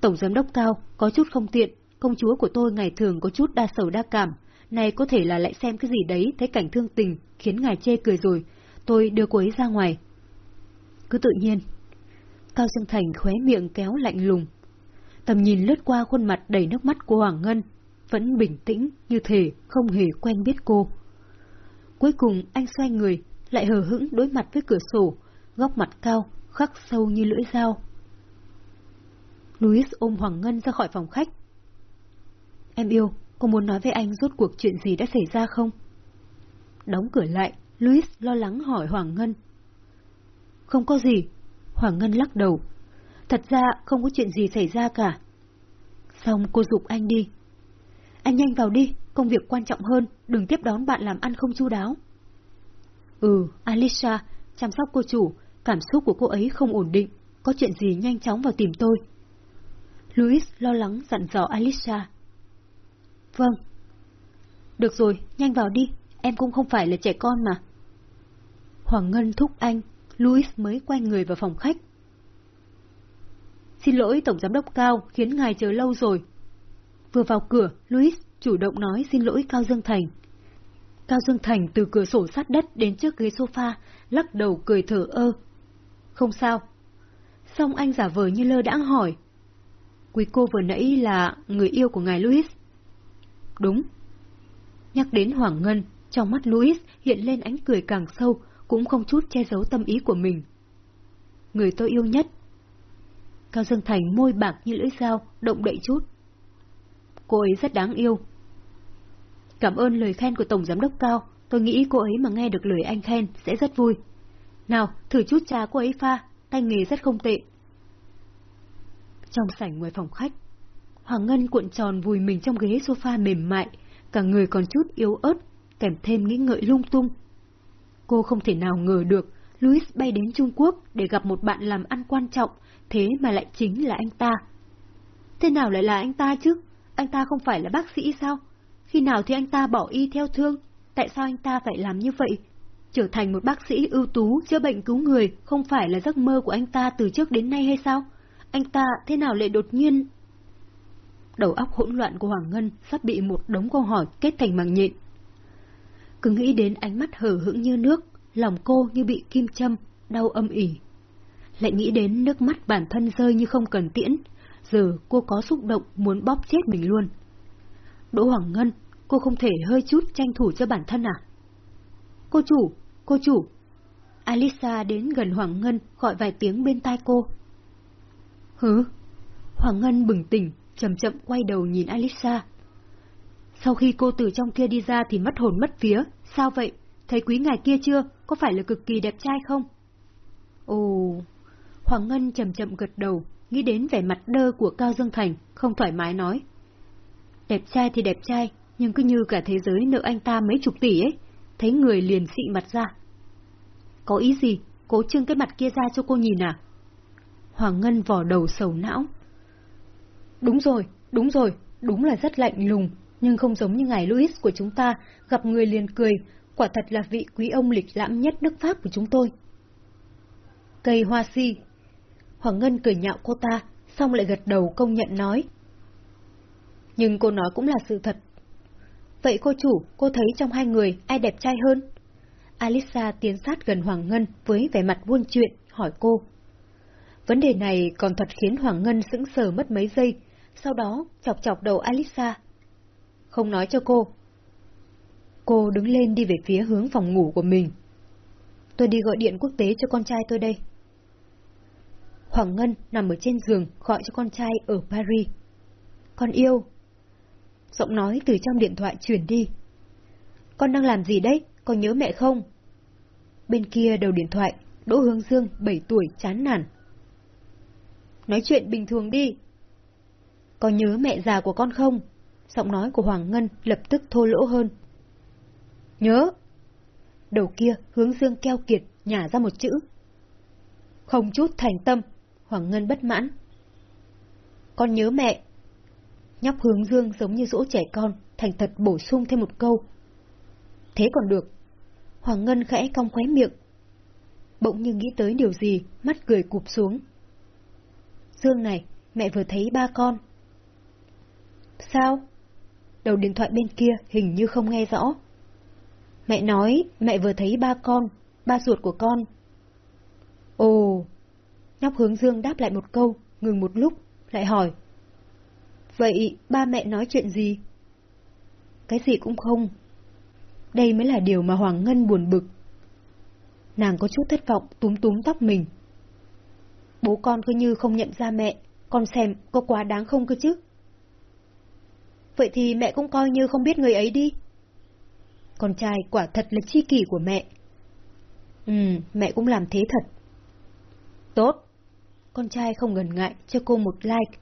Tổng giám đốc Cao, có chút không tiện, công chúa của tôi ngày thường có chút đa sầu đa cảm, này có thể là lại xem cái gì đấy thấy cảnh thương tình, khiến ngài chê cười rồi, tôi đưa cô ấy ra ngoài. Cứ tự nhiên. Cao Dương Thành khóe miệng kéo lạnh lùng. Tầm nhìn lướt qua khuôn mặt đầy nước mắt của Hoàng Ngân, vẫn bình tĩnh như thể không hề quen biết cô. Cuối cùng anh xoay người, lại hờ hững đối mặt với cửa sổ, góc mặt cao, khắc sâu như lưỡi dao. Louis ôm Hoàng Ngân ra khỏi phòng khách. Em yêu, cô muốn nói với anh rốt cuộc chuyện gì đã xảy ra không? Đóng cửa lại, Louis lo lắng hỏi Hoàng Ngân. Không có gì. Hoàng Ngân lắc đầu. Thật ra không có chuyện gì xảy ra cả. Xong cô dục anh đi. Anh nhanh vào đi, công việc quan trọng hơn, đừng tiếp đón bạn làm ăn không chu đáo. Ừ, Alicia, chăm sóc cô chủ, cảm xúc của cô ấy không ổn định, có chuyện gì nhanh chóng vào tìm tôi. Louis lo lắng dặn dò Alicia. Vâng. Được rồi, nhanh vào đi, em cũng không phải là trẻ con mà. Hoàng Ngân thúc anh, Louis mới quay người vào phòng khách. Xin lỗi Tổng Giám đốc Cao, khiến ngài chờ lâu rồi. Vừa vào cửa, Louis chủ động nói xin lỗi Cao Dương Thành. Cao Dương Thành từ cửa sổ sát đất đến trước ghế sofa, lắc đầu cười thở ơ. Không sao. Xong anh giả vờ như lơ đãng hỏi. Quý cô vừa nãy là người yêu của ngài Louis. Đúng. Nhắc đến Hoàng Ngân, trong mắt Louis hiện lên ánh cười càng sâu, cũng không chút che giấu tâm ý của mình. Người tôi yêu nhất. Cao Dương Thành môi bạc như lưỡi dao, động đậy chút. Cô ấy rất đáng yêu. Cảm ơn lời khen của Tổng Giám đốc Cao, tôi nghĩ cô ấy mà nghe được lời anh khen sẽ rất vui. Nào, thử chút trà cô ấy pha, tay nghề rất không tệ. Trong sảnh ngoài phòng khách, Hoàng Ngân cuộn tròn vùi mình trong ghế sofa mềm mại, cả người còn chút yếu ớt, kèm thêm nghĩ ngợi lung tung. Cô không thể nào ngờ được Louis bay đến Trung Quốc để gặp một bạn làm ăn quan trọng, thế mà lại chính là anh ta. Thế nào lại là anh ta chứ? Anh ta không phải là bác sĩ sao? Khi nào thì anh ta bỏ y theo thương? Tại sao anh ta phải làm như vậy? Trở thành một bác sĩ ưu tú chữa bệnh cứu người không phải là giấc mơ của anh ta từ trước đến nay hay sao? Anh ta thế nào lại đột nhiên... Đầu óc hỗn loạn của Hoàng Ngân sắp bị một đống câu hỏi kết thành màng nhện. Cứ nghĩ đến ánh mắt hở hững như nước, lòng cô như bị kim châm, đau âm ỉ. Lại nghĩ đến nước mắt bản thân rơi như không cần tiễn, giờ cô có xúc động muốn bóp chết mình luôn. Đỗ Hoàng Ngân, cô không thể hơi chút tranh thủ cho bản thân à? Cô chủ, cô chủ. Alisa đến gần Hoàng Ngân gọi vài tiếng bên tai cô. Hứ? Hoàng Ngân bừng tỉnh, chậm chậm quay đầu nhìn Alisa. Sau khi cô từ trong kia đi ra thì mất hồn mất vía, sao vậy? Thấy quý ngài kia chưa? Có phải là cực kỳ đẹp trai không? Ồ... Hoàng Ngân chậm chậm gật đầu, nghĩ đến vẻ mặt đơ của Cao Dương Thành, không thoải mái nói. Đẹp trai thì đẹp trai, nhưng cứ như cả thế giới nợ anh ta mấy chục tỷ ấy, thấy người liền xị mặt ra. Có ý gì? Cố trưng cái mặt kia ra cho cô nhìn à? Hoàng Ngân vò đầu sầu não. Đúng rồi, đúng rồi, đúng là rất lạnh lùng, nhưng không giống như ngài Louis của chúng ta, gặp người liền cười, quả thật là vị quý ông lịch lãm nhất nước Pháp của chúng tôi. Cây hoa si Hoàng Ngân cười nhạo cô ta, xong lại gật đầu công nhận nói. Nhưng cô nói cũng là sự thật. Vậy cô chủ, cô thấy trong hai người ai đẹp trai hơn? Alisa tiến sát gần Hoàng Ngân với vẻ mặt buôn chuyện, hỏi cô. Vấn đề này còn thật khiến Hoàng Ngân sững sờ mất mấy giây, sau đó chọc chọc đầu Alisa. Không nói cho cô. Cô đứng lên đi về phía hướng phòng ngủ của mình. Tôi đi gọi điện quốc tế cho con trai tôi đây. Hoàng Ngân nằm ở trên giường gọi cho con trai ở Paris. Con yêu. Giọng nói từ trong điện thoại truyền đi. Con đang làm gì đấy? Con nhớ mẹ không? Bên kia đầu điện thoại, Đỗ Hướng Dương, 7 tuổi, chán nản. Nói chuyện bình thường đi. Con nhớ mẹ già của con không? Giọng nói của Hoàng Ngân lập tức thô lỗ hơn. Nhớ. Đầu kia, Hướng Dương keo kiệt, nhả ra một chữ. Không chút thành tâm, Hoàng Ngân bất mãn. Con nhớ mẹ. Nhóc Hướng Dương giống như dỗ trẻ con, thành thật bổ sung thêm một câu. Thế còn được. Hoàng Ngân khẽ cong khóe miệng. Bỗng như nghĩ tới điều gì, mắt cười cụp xuống. Dương này, mẹ vừa thấy ba con. Sao? Đầu điện thoại bên kia hình như không nghe rõ. Mẹ nói, mẹ vừa thấy ba con, ba ruột của con. Ồ! Nhóc hướng dương đáp lại một câu, ngừng một lúc, lại hỏi. Vậy ba mẹ nói chuyện gì? Cái gì cũng không. Đây mới là điều mà Hoàng Ngân buồn bực. Nàng có chút thất vọng túm túm tóc mình. Bố con cứ như không nhận ra mẹ, con xem có quá đáng không cơ chứ? Vậy thì mẹ cũng coi như không biết người ấy đi. Con trai quả thật là chi kỷ của mẹ. Ừ, mẹ cũng làm thế thật. Tốt. Con trai không ngần ngại cho cô một like.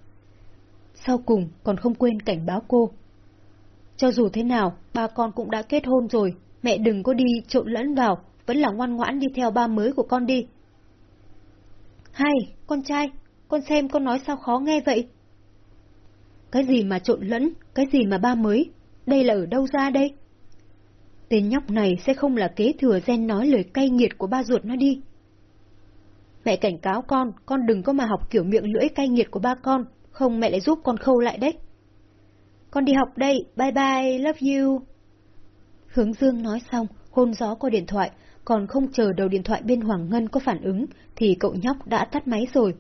Sau cùng còn không quên cảnh báo cô. Cho dù thế nào, ba con cũng đã kết hôn rồi, mẹ đừng có đi trộn lẫn vào, vẫn là ngoan ngoãn đi theo ba mới của con đi. Hay, con trai, con xem con nói sao khó nghe vậy? Cái gì mà trộn lẫn, cái gì mà ba mới, đây là ở đâu ra đây? Tên nhóc này sẽ không là kế thừa gen nói lời cay nghiệt của ba ruột nó đi. Mẹ cảnh cáo con, con đừng có mà học kiểu miệng lưỡi cay nghiệt của ba con, không mẹ lại giúp con khâu lại đấy. Con đi học đây, bye bye, love you. Hướng Dương nói xong, hôn gió qua điện thoại, còn không chờ đầu điện thoại bên Hoàng Ngân có phản ứng, thì cậu nhóc đã tắt máy rồi.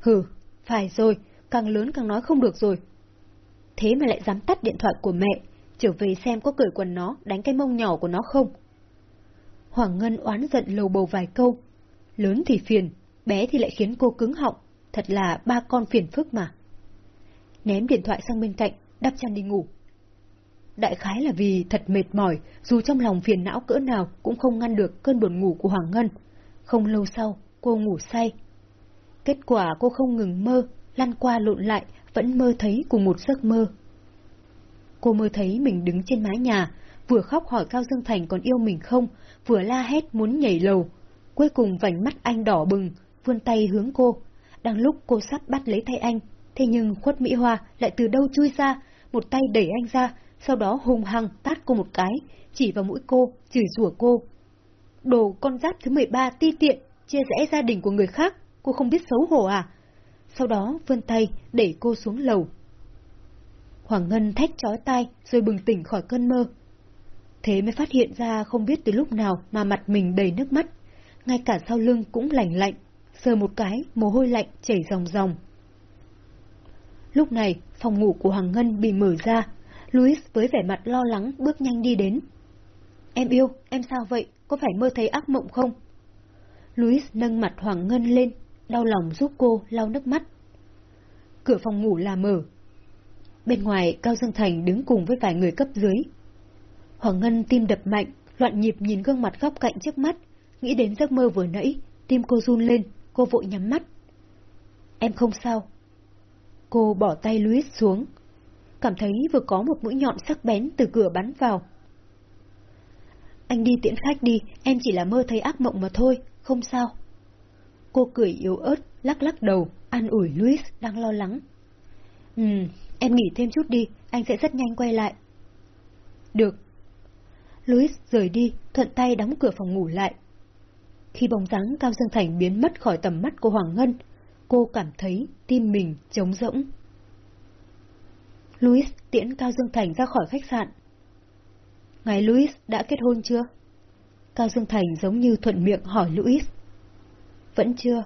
Hừ, phải rồi, càng lớn càng nói không được rồi. Thế mà lại dám tắt điện thoại của mẹ, trở về xem có cởi quần nó, đánh cái mông nhỏ của nó không. Hoàng Ngân oán giận lầu bầu vài câu. Lớn thì phiền, bé thì lại khiến cô cứng họng, thật là ba con phiền phức mà. Ném điện thoại sang bên cạnh, đắp chăn đi ngủ. Đại khái là vì thật mệt mỏi, dù trong lòng phiền não cỡ nào cũng không ngăn được cơn buồn ngủ của Hoàng Ngân. Không lâu sau, cô ngủ say. Kết quả cô không ngừng mơ, lăn qua lộn lại, vẫn mơ thấy cùng một giấc mơ. Cô mơ thấy mình đứng trên mái nhà, vừa khóc hỏi Cao Dương Thành còn yêu mình không, vừa la hét muốn nhảy lầu. Cuối cùng vành mắt anh đỏ bừng, vươn tay hướng cô. Đang lúc cô sắp bắt lấy tay anh, thế nhưng khuất Mỹ Hoa lại từ đâu chui ra, một tay đẩy anh ra, sau đó hùng hăng tát cô một cái, chỉ vào mũi cô, chửi rủa cô. Đồ con giáp thứ 13 ti tiện, chia rẽ gia đình của người khác, cô không biết xấu hổ à? Sau đó vươn tay đẩy cô xuống lầu. Hoàng Ngân thét chói tai rồi bừng tỉnh khỏi cơn mơ. Thế mới phát hiện ra không biết từ lúc nào mà mặt mình đầy nước mắt, ngay cả sau lưng cũng lạnh lạnh, sờ một cái, mồ hôi lạnh chảy ròng ròng. Lúc này, phòng ngủ của Hoàng Ngân bị mở ra, Louis với vẻ mặt lo lắng bước nhanh đi đến. Em yêu, em sao vậy? Có phải mơ thấy ác mộng không? Louis nâng mặt Hoàng Ngân lên, đau lòng giúp cô lau nước mắt. Cửa phòng ngủ là mở. Bên ngoài, Cao Dương Thành đứng cùng với vài người cấp dưới. Hoàng Ngân tim đập mạnh, loạn nhịp nhìn gương mặt góc cạnh trước mắt, nghĩ đến giấc mơ vừa nãy, tim cô run lên, cô vội nhắm mắt. Em không sao. Cô bỏ tay Louis xuống, cảm thấy vừa có một mũi nhọn sắc bén từ cửa bắn vào. Anh đi tiễn khách đi, em chỉ là mơ thấy ác mộng mà thôi, không sao. Cô cười yếu ớt, lắc lắc đầu, an ủi Louis đang lo lắng. Ừ, em nghỉ thêm chút đi, anh sẽ rất nhanh quay lại. Được. Louis rời đi, thuận tay đóng cửa phòng ngủ lại. Khi bóng dáng Cao Dương Thành biến mất khỏi tầm mắt của Hoàng Ngân, cô cảm thấy tim mình trống rỗng. Louis tiễn Cao Dương Thành ra khỏi khách sạn. Ngài Louis đã kết hôn chưa? Cao Dương Thành giống như thuận miệng hỏi Louis. Vẫn chưa.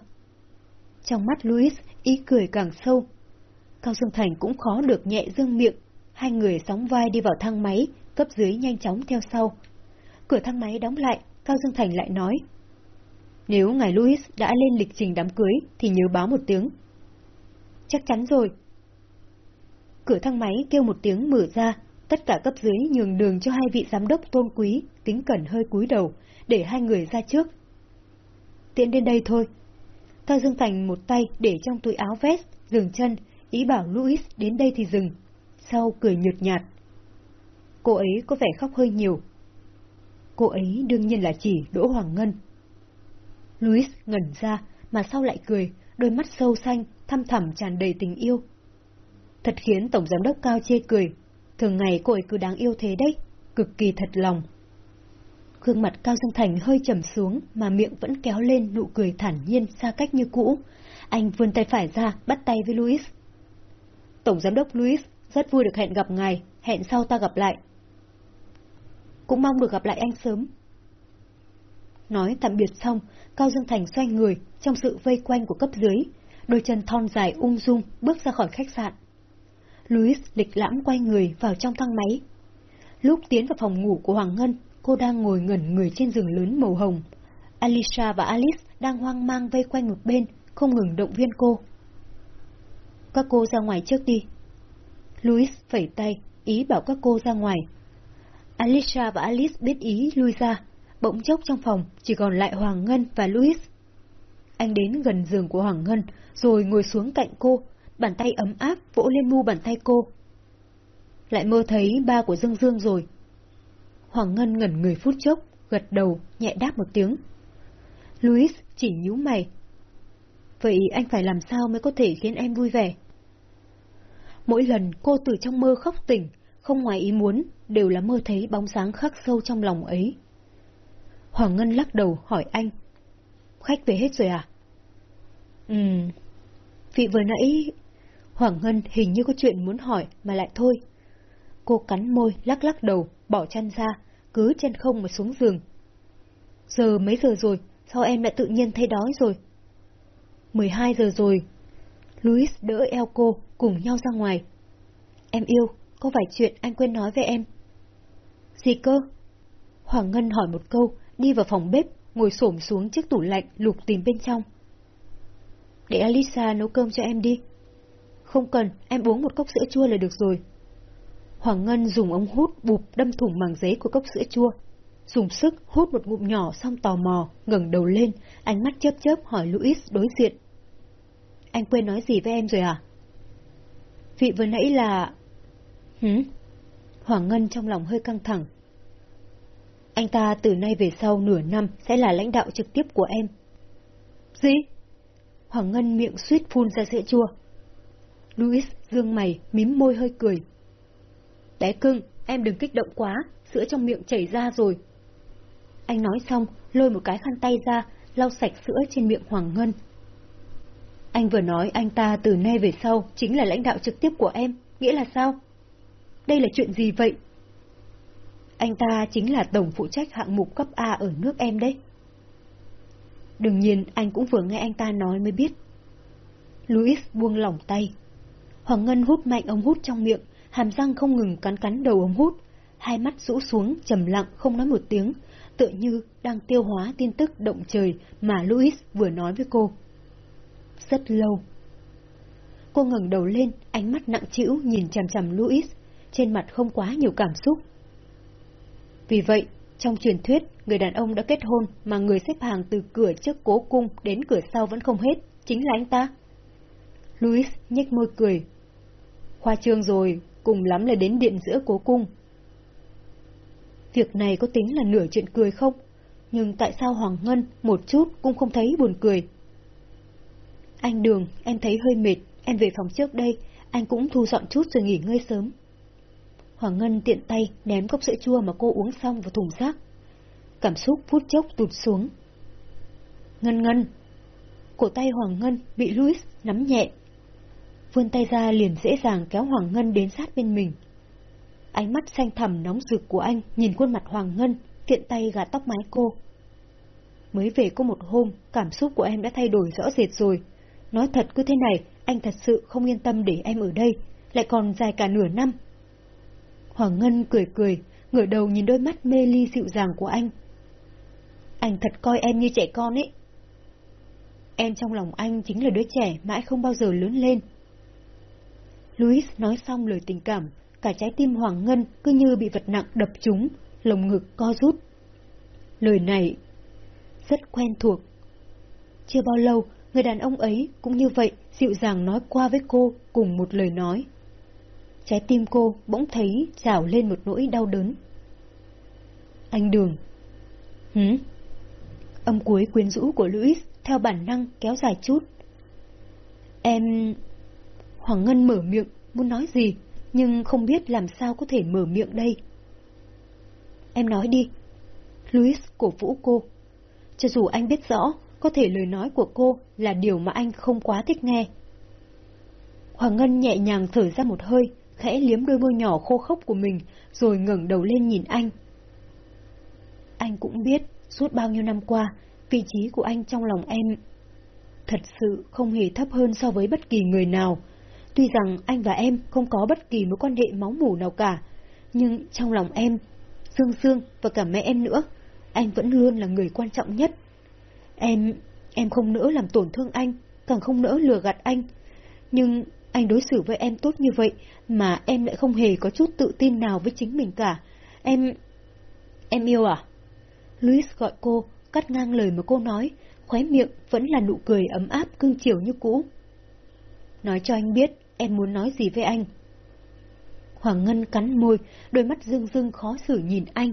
Trong mắt Louis, ý cười càng sâu. Cao Dương Thành cũng khó được nhẹ dương miệng. Hai người sóng vai đi vào thang máy, cấp dưới nhanh chóng theo sau. Cửa thang máy đóng lại, Cao Dương Thành lại nói. Nếu ngài Louis đã lên lịch trình đám cưới thì nhớ báo một tiếng. Chắc chắn rồi. Cửa thang máy kêu một tiếng mở ra, tất cả cấp dưới nhường đường cho hai vị giám đốc tôn quý, kính cẩn hơi cúi đầu, để hai người ra trước. Tiện đến đây thôi. Cao Dương Thành một tay để trong túi áo vest, dừng chân, ý bảo Louis đến đây thì dừng. Sau cười nhợt nhạt. Cô ấy có vẻ khóc hơi nhiều. Cô ấy đương nhiên là chỉ Đỗ Hoàng Ngân. Louis ngẩn ra, mà sau lại cười, đôi mắt sâu xanh, thăm thẳm tràn đầy tình yêu. Thật khiến Tổng Giám đốc Cao chê cười. Thường ngày cô ấy cứ đáng yêu thế đấy, cực kỳ thật lòng. Gương mặt Cao Dương Thành hơi trầm xuống mà miệng vẫn kéo lên nụ cười thản nhiên xa cách như cũ. Anh vươn tay phải ra, bắt tay với Louis. Tổng Giám đốc Louis, rất vui được hẹn gặp ngài, hẹn sau ta gặp lại. Cũng mong được gặp lại anh sớm. Nói tạm biệt xong, Cao Dương Thành xoay người trong sự vây quanh của cấp dưới, đôi chân thon dài ung dung bước ra khỏi khách sạn. Louis lịch lãm quay người vào trong thang máy. Lúc tiến vào phòng ngủ của Hoàng Ngân, cô đang ngồi ngẩn người trên giường lớn màu hồng. Alicia và Alice đang hoang mang vây quanh một bên, không ngừng động viên cô. Các cô ra ngoài trước đi. Louis phẩy tay, ý bảo các cô ra ngoài. Alicia và Alice biết ý lui ra, bỗng chốc trong phòng chỉ còn lại Hoàng Ngân và Louis. Anh đến gần giường của Hoàng Ngân, rồi ngồi xuống cạnh cô, bàn tay ấm áp vỗ lên mu bàn tay cô. Lại mơ thấy ba của Dương Dương rồi. Hoàng Ngân ngẩn người phút chốc, gật đầu, nhẹ đáp một tiếng. Louis chỉ nhíu mày. Vậy anh phải làm sao mới có thể khiến em vui vẻ? Mỗi lần cô từ trong mơ khóc tỉnh, không ngoài ý muốn, đều là mơ thấy bóng sáng khắc sâu trong lòng ấy. Hoàng Ngân lắc đầu hỏi anh. Khách về hết rồi à? Ừm. Vị vừa nãy... Hoàng Ngân hình như có chuyện muốn hỏi mà lại thôi. Cô cắn môi, lắc lắc đầu, bỏ chăn ra, cứ chân không mà xuống giường. Giờ mấy giờ rồi, sao em đã tự nhiên thấy đói rồi? 12 giờ rồi. Louis đỡ eo cô, cùng nhau ra ngoài. Em yêu, có vài chuyện anh quên nói với em. Gì cơ? Hoàng Ngân hỏi một câu, đi vào phòng bếp, ngồi xổm xuống chiếc tủ lạnh lục tìm bên trong. Để Alisa nấu cơm cho em đi. Không cần, em uống một cốc sữa chua là được rồi. Hoàng Ngân dùng ống hút bụp đâm thủng màng giấy của cốc sữa chua. Dùng sức hút một ngụm nhỏ xong tò mò, ngẩng đầu lên, ánh mắt chớp chớp hỏi Louis đối diện. Anh quên nói gì với em rồi à? Vị vừa nãy là... Hử? Hoàng Ngân trong lòng hơi căng thẳng. Anh ta từ nay về sau nửa năm sẽ là lãnh đạo trực tiếp của em. Gì? Hoàng Ngân miệng suýt phun ra sữa chua. Louis dương mày, mím môi hơi cười. Bé cưng, em đừng kích động quá, sữa trong miệng chảy ra rồi. Anh nói xong, lôi một cái khăn tay ra, lau sạch sữa trên miệng Hoàng Ngân. Anh vừa nói anh ta từ nay về sau chính là lãnh đạo trực tiếp của em, nghĩa là sao? Đây là chuyện gì vậy? Anh ta chính là tổng phụ trách hạng mục cấp A ở nước em đấy. Đương nhiên anh cũng vừa nghe anh ta nói mới biết. Louis buông lỏng tay. Hoàng Ngân hút mạnh ống hút trong miệng, hàm răng không ngừng cắn cắn đầu ống hút, hai mắt rũ xuống trầm lặng không nói một tiếng, tựa như đang tiêu hóa tin tức động trời mà Louis vừa nói với cô. Rất lâu. Cô ngẩng đầu lên, ánh mắt nặng trĩu nhìn chằm chằm Louis, trên mặt không quá nhiều cảm xúc. Vì vậy, trong truyền thuyết, người đàn ông đã kết hôn mà người xếp hàng từ cửa trước cố cung đến cửa sau vẫn không hết, chính là anh ta. Louis nhếch môi cười. Khoa trương rồi, cùng lắm là đến điện giữa cố cung. Việc này có tính là nửa chuyện cười không? Nhưng tại sao Hoàng Ngân một chút cũng không thấy buồn cười? Anh Đường, em thấy hơi mệt, em về phòng trước đây, anh cũng thu dọn chút rồi nghỉ ngơi sớm. Hoàng Ngân tiện tay ném cốc sữa chua mà cô uống xong vào thùng rác. Cảm xúc phút chốc tụt xuống. Ngân Ngân! Cổ tay Hoàng Ngân bị Louis nắm nhẹ. vươn tay ra liền dễ dàng kéo Hoàng Ngân đến sát bên mình. Ánh mắt xanh thẳm nóng rực của anh nhìn khuôn mặt Hoàng Ngân, tiện tay gạt tóc mái cô. Mới về có một hôm, cảm xúc của em đã thay đổi rõ rệt rồi. Nói thật cứ thế này, anh thật sự không yên tâm để em ở đây, lại còn dài cả nửa năm. Hoàng Ngân cười cười, ngửa đầu nhìn đôi mắt mê ly dịu dàng của anh. Anh thật coi em như trẻ con ấy. Em trong lòng anh chính là đứa trẻ mãi không bao giờ lớn lên. Louis nói xong lời tình cảm, cả trái tim Hoàng Ngân cứ như bị vật nặng đập trúng, lồng ngực co rút. Lời này rất quen thuộc. Chưa bao lâu, người đàn ông ấy cũng như vậy dịu dàng nói qua với cô cùng một lời nói. Trái tim cô bỗng thấy trào lên một nỗi đau đớn. Anh Đường. Hứ? Âm cuối quyến rũ của Louis theo bản năng kéo dài chút. Em... Hoàng Ngân mở miệng, muốn nói gì, nhưng không biết làm sao có thể mở miệng đây. Em nói đi. Louis cổ vũ cô. Cho dù anh biết rõ, có thể lời nói của cô là điều mà anh không quá thích nghe. Hoàng Ngân nhẹ nhàng thở ra một hơi, khẽ liếm đôi môi nhỏ khô khốc của mình, rồi ngẩng đầu lên nhìn anh. Anh cũng biết, suốt bao nhiêu năm qua, vị trí của anh trong lòng em thật sự không hề thấp hơn so với bất kỳ người nào. Tuy rằng anh và em không có bất kỳ mối quan hệ máu mủ nào cả, nhưng trong lòng em, Dương Dương và cả mẹ em nữa, anh vẫn luôn là người quan trọng nhất. Em, em không nỡ làm tổn thương anh, càng không nỡ lừa gạt anh. Nhưng anh đối xử với em tốt như vậy mà em lại không hề có chút tự tin nào với chính mình cả. Em... Em yêu à? luis gọi cô, cắt ngang lời mà cô nói, khóe miệng vẫn là nụ cười ấm áp cưng chiều như cũ. Nói cho anh biết em muốn nói gì với anh. Hoàng Ngân cắn môi, đôi mắt dưng dưng khó xử nhìn anh.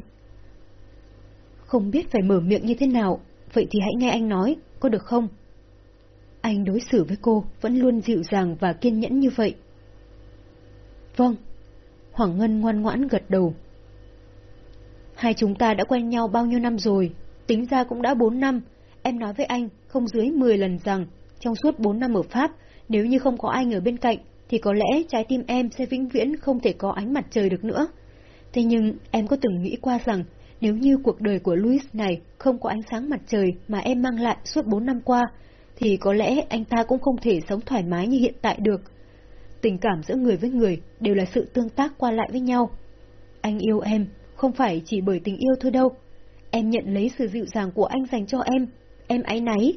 Không biết phải mở miệng như thế nào, vậy thì hãy nghe anh nói, có được không? Anh đối xử với cô vẫn luôn dịu dàng và kiên nhẫn như vậy. Vâng. Hoàng Ngân ngoan ngoãn gật đầu. Hai chúng ta đã quen nhau bao nhiêu năm rồi, tính ra cũng đã bốn năm. Em nói với anh không dưới 10 lần rằng, trong suốt bốn năm ở Pháp, nếu như không có anh ở bên cạnh, thì có lẽ trái tim em sẽ vĩnh viễn không thể có ánh mặt trời được nữa. Thế nhưng em có từng nghĩ qua rằng, nếu như cuộc đời của Louis này không có ánh sáng mặt trời mà em mang lại suốt bốn năm qua, thì có lẽ anh ta cũng không thể sống thoải mái như hiện tại được. Tình cảm giữa người với người đều là sự tương tác qua lại với nhau. Anh yêu em, không phải chỉ bởi tình yêu thôi đâu. Em nhận lấy sự dịu dàng của anh dành cho em, em áy náy.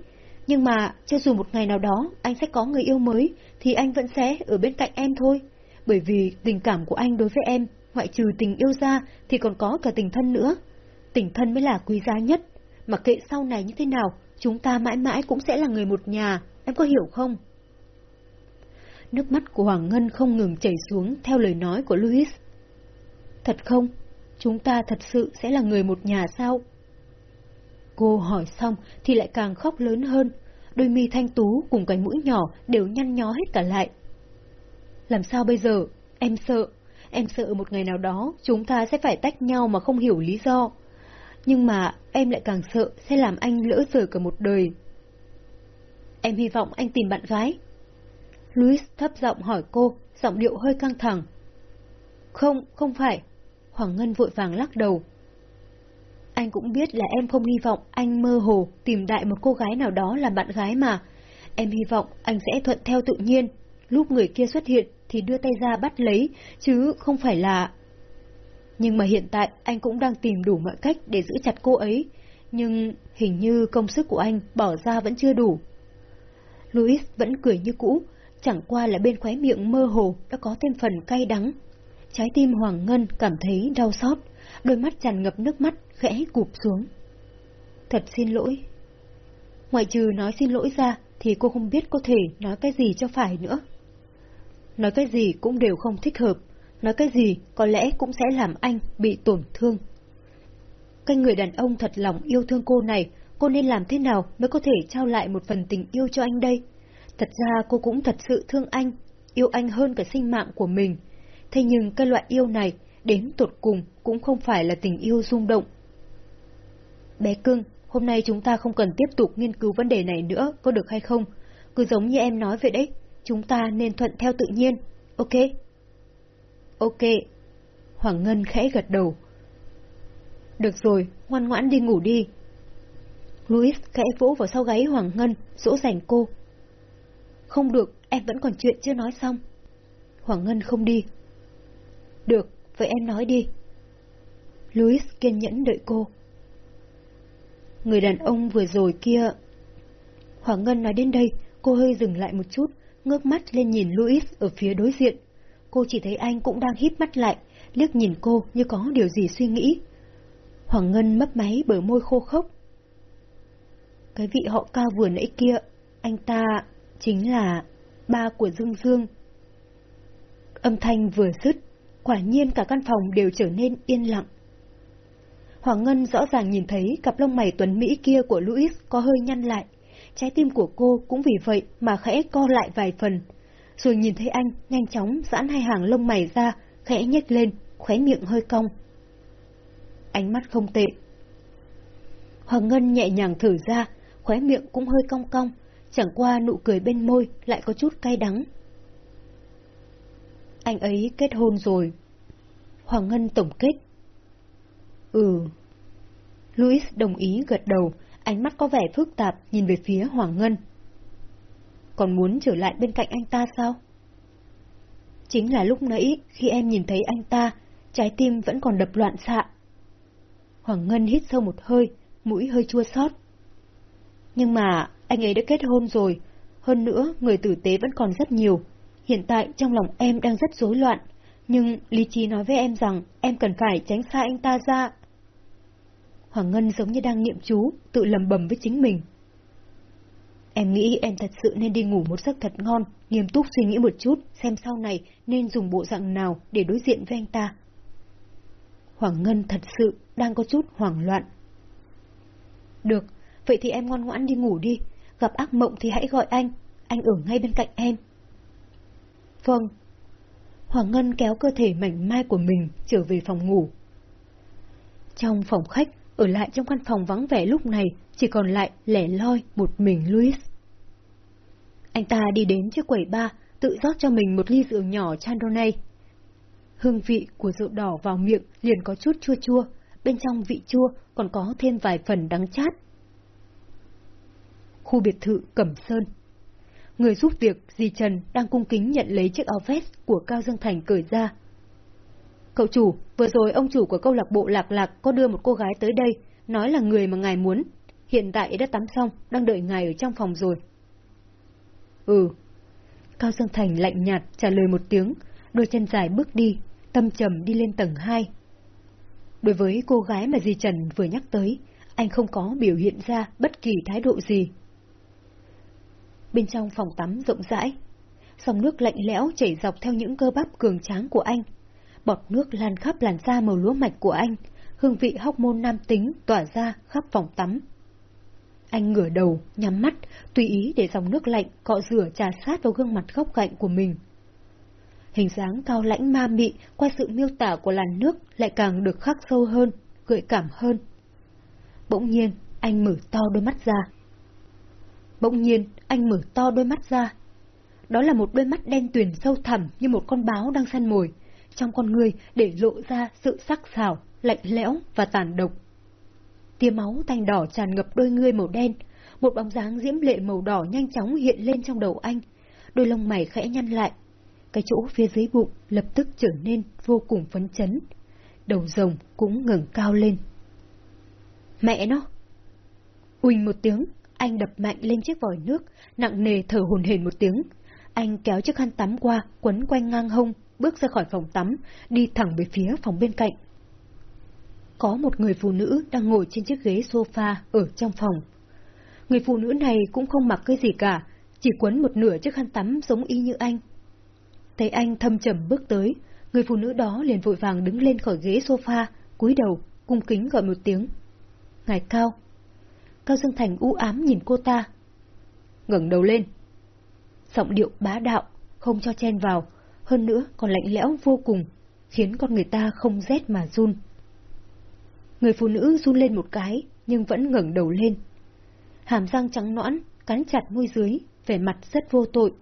Nhưng mà, cho dù một ngày nào đó anh sẽ có người yêu mới, thì anh vẫn sẽ ở bên cạnh em thôi. Bởi vì tình cảm của anh đối với em, ngoại trừ tình yêu ra, thì còn có cả tình thân nữa. Tình thân mới là quý giá nhất. mà kệ sau này như thế nào, chúng ta mãi mãi cũng sẽ là người một nhà, em có hiểu không? Nước mắt của Hoàng Ngân không ngừng chảy xuống theo lời nói của Louis. Thật không? Chúng ta thật sự sẽ là người một nhà sao? Cô hỏi xong thì lại càng khóc lớn hơn, đôi mi thanh tú cùng cái mũi nhỏ đều nhăn nhó hết cả lại. Làm sao bây giờ? Em sợ, em sợ một ngày nào đó chúng ta sẽ phải tách nhau mà không hiểu lý do nhưng mà em lại càng sợ sẽ làm anh lỡ dở cả một đời. Em hy vọng anh tìm bạn gái. Louis thấp giọng hỏi cô, giọng điệu hơi căng thẳng. Không, không phải. Hoàng Ngân vội vàng lắc đầu. Anh cũng biết là em không hy vọng anh mơ hồ tìm đại một cô gái nào đó làm bạn gái mà. Em hy vọng anh sẽ thuận theo tự nhiên, lúc người kia xuất hiện thì đưa tay ra bắt lấy, chứ không phải là... Nhưng mà hiện tại anh cũng đang tìm đủ mọi cách để giữ chặt cô ấy, nhưng hình như công sức của anh bỏ ra vẫn chưa đủ. Louis vẫn cười như cũ, chẳng qua là bên khóe miệng mơ hồ đã có thêm phần cay đắng. Trái tim Hoàng Ngân cảm thấy đau xót, đôi mắt tràn ngập nước mắt khẽ cụp xuống. Thật xin lỗi. Ngoại trừ nói xin lỗi ra thì cô không biết có thể nói cái gì cho phải nữa. Nói cái gì cũng đều không thích hợp, nói cái gì có lẽ cũng sẽ làm anh bị tổn thương. Cái người đàn ông thật lòng yêu thương cô này, cô nên làm thế nào mới có thể trao lại một phần tình yêu cho anh đây? Thật ra cô cũng thật sự thương anh, yêu anh hơn cả sinh mạng của mình. Thế nhưng cái loại yêu này, đến tột cùng cũng không phải là tình yêu rung động. Bé cưng, hôm nay chúng ta không cần tiếp tục nghiên cứu vấn đề này nữa, có được hay không? Cứ giống như em nói vậy đấy, chúng ta nên thuận theo tự nhiên, ok? Ok. Hoàng Ngân khẽ gật đầu. Được rồi, ngoan ngoãn đi ngủ đi. Louis khẽ vỗ vào sau gáy Hoàng Ngân, dỗ dành cô. Không được, em vẫn còn chuyện chưa nói xong. Hoàng Ngân không đi. Được, vậy em nói đi. Louis kiên nhẫn đợi cô. Người đàn ông vừa rồi kia... Hoàng Ngân nói đến đây, cô hơi dừng lại một chút, ngước mắt lên nhìn Louis ở phía đối diện. Cô chỉ thấy anh cũng đang hít mắt lại, liếc nhìn cô như có điều gì suy nghĩ. Hoàng Ngân mấp máy bờ môi khô khốc. Cái vị họ cao vừa nãy kia, anh ta chính là ba của Dương Dương. Âm thanh vừa dứt, quả nhiên cả căn phòng đều trở nên yên lặng. Hoàng Ngân rõ ràng nhìn thấy cặp lông mày tuấn Mỹ kia của Louis có hơi nhăn lại. Trái tim của cô cũng vì vậy mà khẽ co lại vài phần. Rồi nhìn thấy anh nhanh chóng giãn hai hàng lông mày ra, khẽ nhếch lên, khóe miệng hơi cong. Ánh mắt không tệ. Hoàng Ngân nhẹ nhàng thở ra, khóe miệng cũng hơi cong cong, chẳng qua nụ cười bên môi lại có chút cay đắng. Anh ấy kết hôn rồi. Hoàng Ngân tổng kết. Ừ. Louis đồng ý gật đầu, ánh mắt có vẻ phức tạp nhìn về phía Hoàng Ngân. Còn muốn trở lại bên cạnh anh ta sao? Chính là lúc nãy khi em nhìn thấy anh ta, trái tim vẫn còn đập loạn xạ. Hoàng Ngân hít sâu một hơi, mũi hơi chua xót. Nhưng mà anh ấy đã kết hôn rồi, hơn nữa người tử tế vẫn còn rất nhiều. Hiện tại trong lòng em đang rất rối loạn, nhưng lý trí nói với em rằng em cần phải tránh xa anh ta ra. Hoàng Ngân giống như đang niệm chú, tự lầm bầm với chính mình. Em nghĩ em thật sự nên đi ngủ một giấc thật ngon, nghiêm túc suy nghĩ một chút, xem sau này nên dùng bộ dạng nào để đối diện với anh ta. Hoàng Ngân thật sự đang có chút hoảng loạn. Được, vậy thì em ngoan ngoãn đi ngủ đi, gặp ác mộng thì hãy gọi anh, anh ở ngay bên cạnh em. Vâng. Hoàng Ngân kéo cơ thể mảnh mai của mình trở về phòng ngủ. Trong phòng khách, ở lại trong căn phòng vắng vẻ lúc này, chỉ còn lại lẻ loi một mình Louis. Anh ta đi đến chiếc quầy ba, tự rót cho mình một ly rượu nhỏ chardonnay. Hương vị của rượu đỏ vào miệng liền có chút chua chua, bên trong vị chua còn có thêm vài phần đắng chát. Khu biệt thự Cẩm Sơn Người giúp việc, dì Trần, đang cung kính nhận lấy chiếc áo vest của Cao Dương Thành cởi ra. Cậu chủ, vừa rồi ông chủ của câu lạc bộ Lạc Lạc có đưa một cô gái tới đây, nói là người mà ngài muốn. Hiện tại đã tắm xong, đang đợi ngài ở trong phòng rồi. Ừ. Cao Dương Thành lạnh nhạt trả lời một tiếng, đôi chân dài bước đi, tâm trầm đi lên tầng 2. Đối với cô gái mà di Trần vừa nhắc tới, anh không có biểu hiện ra bất kỳ thái độ gì. Bên trong phòng tắm rộng rãi, dòng nước lạnh lẽo chảy dọc theo những cơ bắp cường tráng của anh. Bọt nước lan khắp làn da màu lúa mạch của anh, hương vị hóc môn nam tính tỏa ra khắp phòng tắm. Anh ngửa đầu, nhắm mắt, tùy ý để dòng nước lạnh cọ rửa trà sát vào gương mặt góc cạnh của mình. Hình dáng cao lãnh ma mị qua sự miêu tả của làn nước lại càng được khắc sâu hơn, gợi cảm hơn. Bỗng nhiên, anh mở to đôi mắt ra. Bỗng nhiên, anh mở to đôi mắt ra. Đó là một đôi mắt đen tuyền sâu thẳm như một con báo đang săn mồi, trong con người để lộ ra sự sắc sảo, lạnh lẽo và tàn độc. Tia máu tanh đỏ tràn ngập đôi ngươi màu đen, một bóng dáng diễm lệ màu đỏ nhanh chóng hiện lên trong đầu anh, đôi lông mày khẽ nhăn lại. Cái chỗ phía dưới bụng lập tức trở nên vô cùng phấn chấn, đầu rồng cũng ngẩng cao lên. Mẹ nó! Uỳnh một tiếng, anh đập mạnh lên chiếc vòi nước, nặng nề thở hồn hển một tiếng. Anh kéo chiếc khăn tắm qua, quấn quanh ngang hông, bước ra khỏi phòng tắm, đi thẳng về phía phòng bên cạnh. Có một người phụ nữ đang ngồi trên chiếc ghế sofa ở trong phòng. Người phụ nữ này cũng không mặc cái gì cả, chỉ quấn một nửa chiếc khăn tắm giống y như anh. Thấy anh thâm trầm bước tới, người phụ nữ đó liền vội vàng đứng lên khỏi ghế sofa, cúi đầu, cung kính gọi một tiếng. Ngài Cao. Cao Dương Thành u ám nhìn cô ta. ngẩng đầu lên. Giọng điệu bá đạo, không cho chen vào, hơn nữa còn lạnh lẽo vô cùng, khiến con người ta không rét mà run. Người phụ nữ run lên một cái, nhưng vẫn ngẩng đầu lên. Hàm răng trắng nõn, cắn chặt môi dưới, vẻ mặt rất vô tội.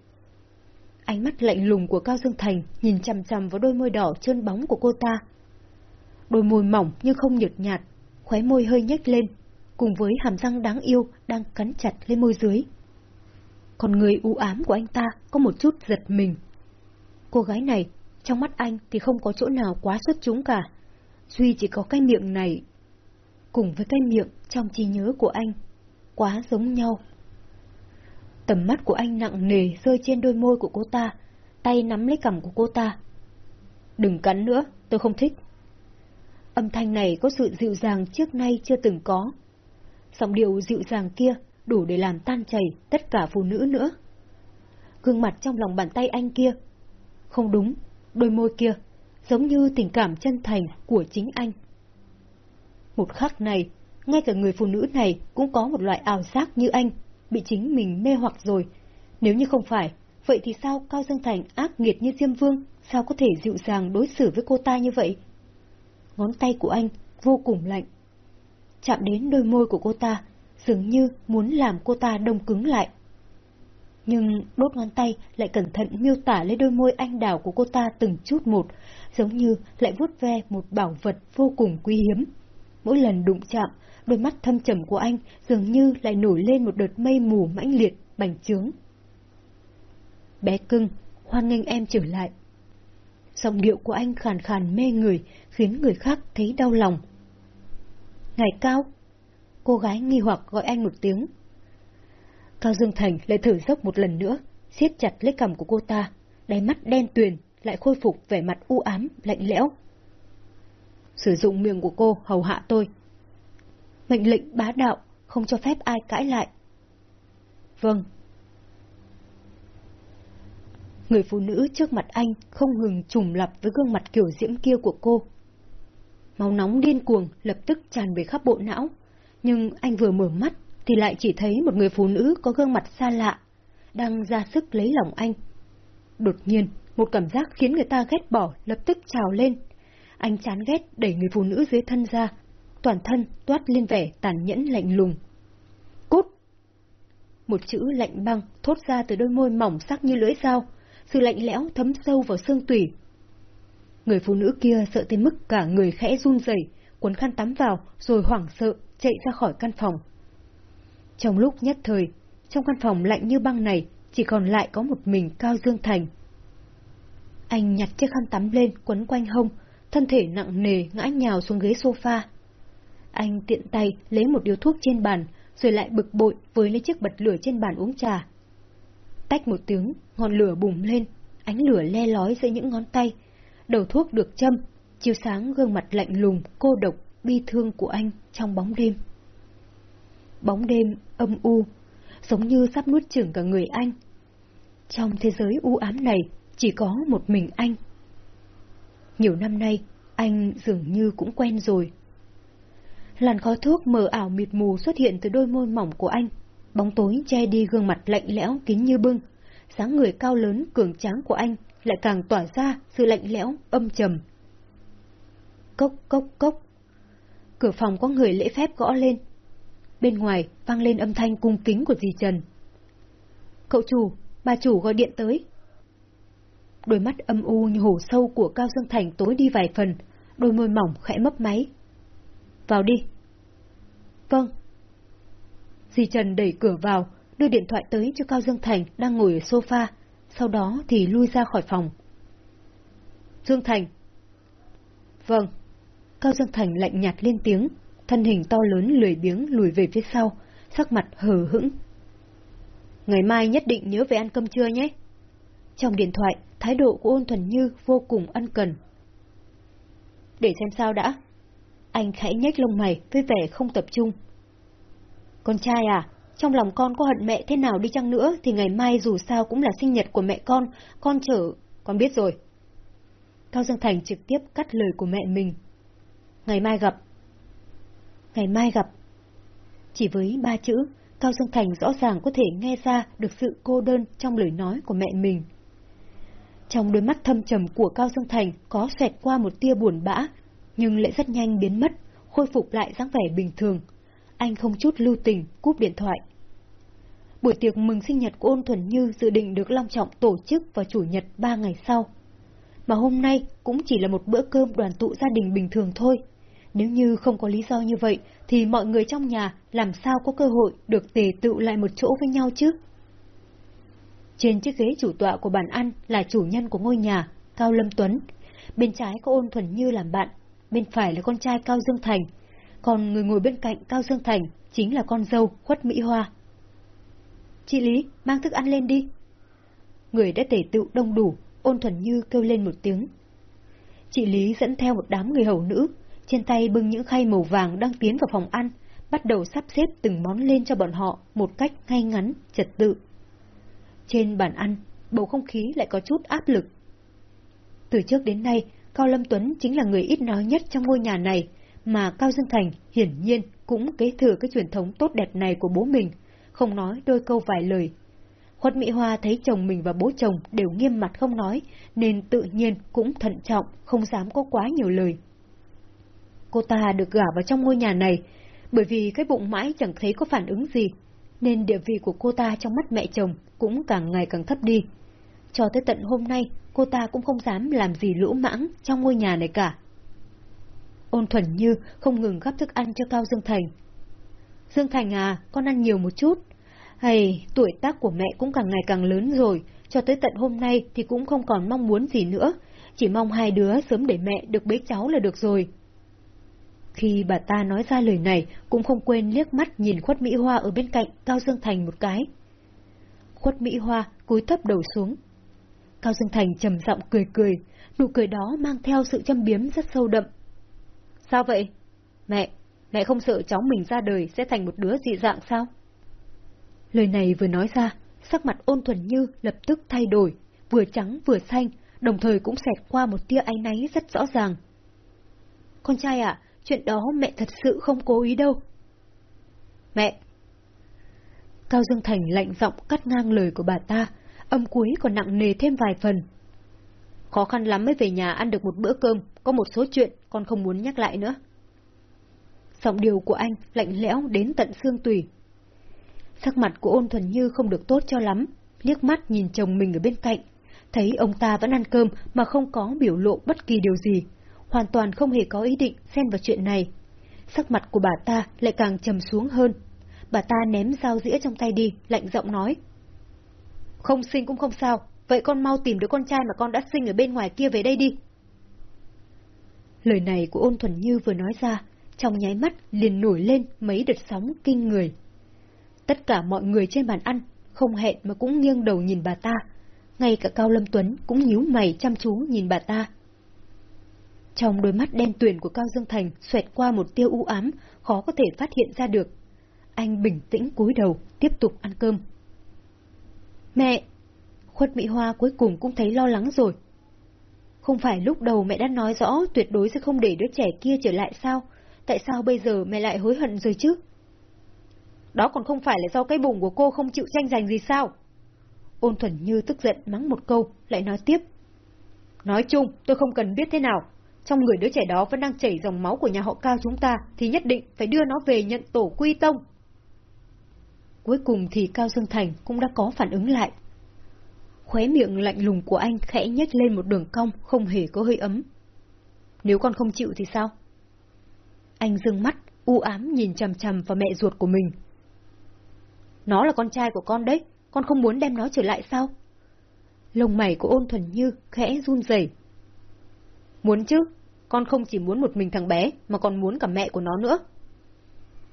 Ánh mắt lạnh lùng của Cao Dương Thành nhìn chằm chằm vào đôi môi đỏ trơn bóng của cô ta. Đôi môi mỏng nhưng không nhợt nhạt, khóe môi hơi nhếch lên, cùng với hàm răng đáng yêu đang cắn chặt lên môi dưới. Còn người u ám của anh ta có một chút giật mình. Cô gái này, trong mắt anh thì không có chỗ nào quá xuất chúng cả. Duy chỉ có cái miệng này, cùng với cái miệng trong trí nhớ của anh, quá giống nhau. Tầm mắt của anh nặng nề rơi trên đôi môi của cô ta, tay nắm lấy cằm của cô ta. Đừng cắn nữa, tôi không thích. Âm thanh này có sự dịu dàng trước nay chưa từng có. Giọng điệu dịu dàng kia đủ để làm tan chảy tất cả phụ nữ nữa. Gương mặt trong lòng bàn tay anh kia. Không đúng, đôi môi kia, giống như tình cảm chân thành của chính anh. Một khắc này, ngay cả người phụ nữ này cũng có một loại ảo giác như anh, bị chính mình mê hoặc rồi. Nếu như không phải, vậy thì sao Cao Dương Thành ác nghiệt như Diêm Vương, sao có thể dịu dàng đối xử với cô ta như vậy? Ngón tay của anh vô cùng lạnh. Chạm đến đôi môi của cô ta, dường như muốn làm cô ta đông cứng lại. Nhưng đốt ngón tay lại cẩn thận miêu tả lấy đôi môi anh đào của cô ta từng chút một, giống như lại vuốt ve một bảo vật vô cùng quý hiếm. Mỗi lần đụng chạm, đôi mắt thâm trầm của anh dường như lại nổi lên một đợt mây mù mãnh liệt, bành trướng. Bé cưng, hoan nghênh em trở lại. Giọng điệu của anh khàn khàn mê người, khiến người khác thấy đau lòng. Ngài Cao, cô gái nghi hoặc gọi anh một tiếng. Cao Dương Thành lại thử dốc một lần nữa, siết chặt lấy cầm của cô ta, đáy mắt đen tuyền, lại khôi phục vẻ mặt u ám, lạnh lẽo. Sử dụng miệng của cô hầu hạ tôi. Mệnh lệnh bá đạo, không cho phép ai cãi lại. Vâng. Người phụ nữ trước mặt anh không ngừng trùng lập với gương mặt kiểu diễm kia của cô. Máu nóng điên cuồng lập tức tràn về khắp bộ não, nhưng anh vừa mở mắt thì lại chỉ thấy một người phụ nữ có gương mặt xa lạ, đang ra sức lấy lòng anh. Đột nhiên, một cảm giác khiến người ta ghét bỏ lập tức trào lên. Anh chán ghét đẩy người phụ nữ dưới thân ra, toàn thân toát lên vẻ tàn nhẫn lạnh lùng. Cút! Một chữ lạnh băng thốt ra từ đôi môi mỏng sắc như lưỡi dao, sự lạnh lẽo thấm sâu vào xương tủy. Người phụ nữ kia sợ tới mức cả người khẽ run rẩy, cuốn khăn tắm vào rồi hoảng sợ chạy ra khỏi căn phòng. Trong lúc nhất thời, trong căn phòng lạnh như băng này chỉ còn lại có một mình Cao Dương Thành. Anh nhặt chiếc khăn tắm lên quấn quanh hông, thân thể nặng nề ngã nhào xuống ghế sofa. Anh tiện tay lấy một điếu thuốc trên bàn, rồi lại bực bội với lấy chiếc bật lửa trên bàn uống trà. Tách một tiếng, ngọn lửa bùng lên, ánh lửa le lói giữa những ngón tay. Đầu thuốc được châm, chiếu sáng gương mặt lạnh lùng, cô độc, bi thương của anh trong bóng đêm. Bóng đêm âm u, giống như sắp nuốt chửng cả người anh. Trong thế giới u ám này, chỉ có một mình anh. Nhiều năm nay, anh dường như cũng quen rồi. Làn khói thuốc mờ ảo mịt mù xuất hiện từ đôi môi mỏng của anh, bóng tối che đi gương mặt lạnh lẽo kín như bưng, dáng người cao lớn cường tráng của anh lại càng tỏa ra sự lạnh lẽo âm trầm. Cốc cốc cốc. Cửa phòng có người lễ phép gõ lên. Bên ngoài vang lên âm thanh cung kính của dì Trần. Cậu chủ, bà chủ gọi điện tới. Đôi mắt âm u như hồ sâu của Cao Dương Thành tối đi vài phần, đôi môi mỏng khẽ mấp máy. Vào đi. Vâng. Dì Trần đẩy cửa vào, đưa điện thoại tới cho Cao Dương Thành đang ngồi ở sofa, sau đó thì lui ra khỏi phòng. Dương Thành. Vâng. Cao Dương Thành lạnh nhạt lên tiếng, thân hình to lớn lười biếng lùi về phía sau, sắc mặt hờ hững. Ngày mai nhất định nhớ về ăn cơm trưa nhé. Trong điện thoại, thái độ của ôn thuần như vô cùng ân cần. Để xem sao đã. Anh khẽ nhếch lông mày với vẻ không tập trung. Con trai à, trong lòng con có hận mẹ thế nào đi chăng nữa thì ngày mai dù sao cũng là sinh nhật của mẹ con, con chở... Con biết rồi. Cao Dương Thành trực tiếp cắt lời của mẹ mình. Ngày mai gặp. Ngày mai gặp. Chỉ với ba chữ, Cao Dương Thành rõ ràng có thể nghe ra được sự cô đơn trong lời nói của mẹ mình. Trong đôi mắt thâm trầm của Cao Dương Thành có xẹt qua một tia buồn bã, nhưng lại rất nhanh biến mất, khôi phục lại dáng vẻ bình thường. Anh không chút lưu tình cúp điện thoại. buổi tiệc mừng sinh nhật của ôn thuần như dự định được long trọng tổ chức vào chủ nhật ba ngày sau. Mà hôm nay cũng chỉ là một bữa cơm đoàn tụ gia đình bình thường thôi. Nếu như không có lý do như vậy, thì mọi người trong nhà làm sao có cơ hội được tề tựu lại một chỗ với nhau chứ? Trên chiếc ghế chủ tọa của bàn ăn là chủ nhân của ngôi nhà, Cao Lâm Tuấn. Bên trái có ôn thuần như làm bạn, bên phải là con trai Cao Dương Thành. Còn người ngồi bên cạnh Cao Dương Thành chính là con dâu Khuất Mỹ Hoa. Chị Lý, mang thức ăn lên đi. Người đã tể tựu đông đủ, ôn thuần như kêu lên một tiếng. Chị Lý dẫn theo một đám người hầu nữ, trên tay bưng những khay màu vàng đang tiến vào phòng ăn, bắt đầu sắp xếp từng món lên cho bọn họ một cách ngay ngắn, trật tự. Trên bàn ăn, bầu không khí lại có chút áp lực. Từ trước đến nay, Cao Lâm Tuấn chính là người ít nói nhất trong ngôi nhà này, mà Cao Dương Thành hiển nhiên cũng kế thừa cái truyền thống tốt đẹp này của bố mình, không nói đôi câu vài lời. Khuất Mỹ Hoa thấy chồng mình và bố chồng đều nghiêm mặt không nói, nên tự nhiên cũng thận trọng, không dám có quá nhiều lời. Cô ta được gả vào trong ngôi nhà này, bởi vì cái bụng mãi chẳng thấy có phản ứng gì, nên địa vị của cô ta trong mắt mẹ chồng cũng càng ngày càng thấp đi. Cho tới tận hôm nay, cô ta cũng không dám làm gì lỗ mãng trong ngôi nhà này cả. Ôn thuần như không ngừng gắp thức ăn cho Cao Dương Thành. Dương Thành à, con ăn nhiều một chút. Hay, tuổi tác của mẹ cũng càng ngày càng lớn rồi, cho tới tận hôm nay thì cũng không còn mong muốn gì nữa, chỉ mong hai đứa sớm để mẹ được bế cháu là được rồi. Khi bà ta nói ra lời này, cũng không quên liếc mắt nhìn khuất Mỹ Hoa ở bên cạnh Cao Dương Thành một cái. Khuất Mỹ Hoa cúi thấp đầu xuống. Cao Dương Thành trầm giọng cười cười, nụ cười đó mang theo sự châm biếm rất sâu đậm. Sao vậy? Mẹ, mẹ không sợ cháu mình ra đời sẽ thành một đứa dị dạng sao? Lời này vừa nói ra, sắc mặt ôn thuần như lập tức thay đổi, vừa trắng vừa xanh, đồng thời cũng xẹt qua một tia áy náy rất rõ ràng. Con trai ạ, chuyện đó mẹ thật sự không cố ý đâu. Mẹ! Cao Dương Thành lạnh giọng cắt ngang lời của bà ta, âm cuối còn nặng nề thêm vài phần. Khó khăn lắm mới về nhà ăn được một bữa cơm, có một số chuyện con không muốn nhắc lại nữa. Giọng điều của anh lạnh lẽo đến tận xương tùy. Sắc mặt của ôn thuần như không được tốt cho lắm, liếc mắt nhìn chồng mình ở bên cạnh, thấy ông ta vẫn ăn cơm mà không có biểu lộ bất kỳ điều gì, hoàn toàn không hề có ý định xen vào chuyện này. Sắc mặt của bà ta lại càng trầm xuống hơn. Bà ta ném dao dĩa trong tay đi, lạnh giọng nói. Không sinh cũng không sao, vậy con mau tìm đứa con trai mà con đã sinh ở bên ngoài kia về đây đi. Lời này của ôn thuần như vừa nói ra, trong nháy mắt liền nổi lên mấy đợt sóng kinh người. Tất cả mọi người trên bàn ăn, không hẹn mà cũng nghiêng đầu nhìn bà ta. Ngay cả Cao Lâm Tuấn cũng nhíu mày chăm chú nhìn bà ta. Trong đôi mắt đen tuyền của Cao Dương Thành xoẹt qua một tia u ám, khó có thể phát hiện ra được. Anh bình tĩnh cúi đầu, tiếp tục ăn cơm. Mẹ! Khuất Mỹ Hoa cuối cùng cũng thấy lo lắng rồi. Không phải lúc đầu mẹ đã nói rõ tuyệt đối sẽ không để đứa trẻ kia trở lại sao? Tại sao bây giờ mẹ lại hối hận rồi chứ? Đó còn không phải là do cái bụng của cô không chịu tranh giành gì sao? Ôn thuần như tức giận mắng một câu, lại nói tiếp. Nói chung, tôi không cần biết thế nào. Trong người đứa trẻ đó vẫn đang chảy dòng máu của nhà họ cao chúng ta, thì nhất định phải đưa nó về nhận tổ quy tông. Cuối cùng thì Cao Dương Thành cũng đã có phản ứng lại. Khóe miệng lạnh lùng của anh khẽ nhếch lên một đường cong không hề có hơi ấm. Nếu con không chịu thì sao? Anh dương mắt, u ám nhìn chằm chằm vào mẹ ruột của mình. Nó là con trai của con đấy, con không muốn đem nó trở lại sao? Lông mày của ôn thuần như khẽ run rẩy. Muốn chứ, con không chỉ muốn một mình thằng bé, mà còn muốn cả mẹ của nó nữa.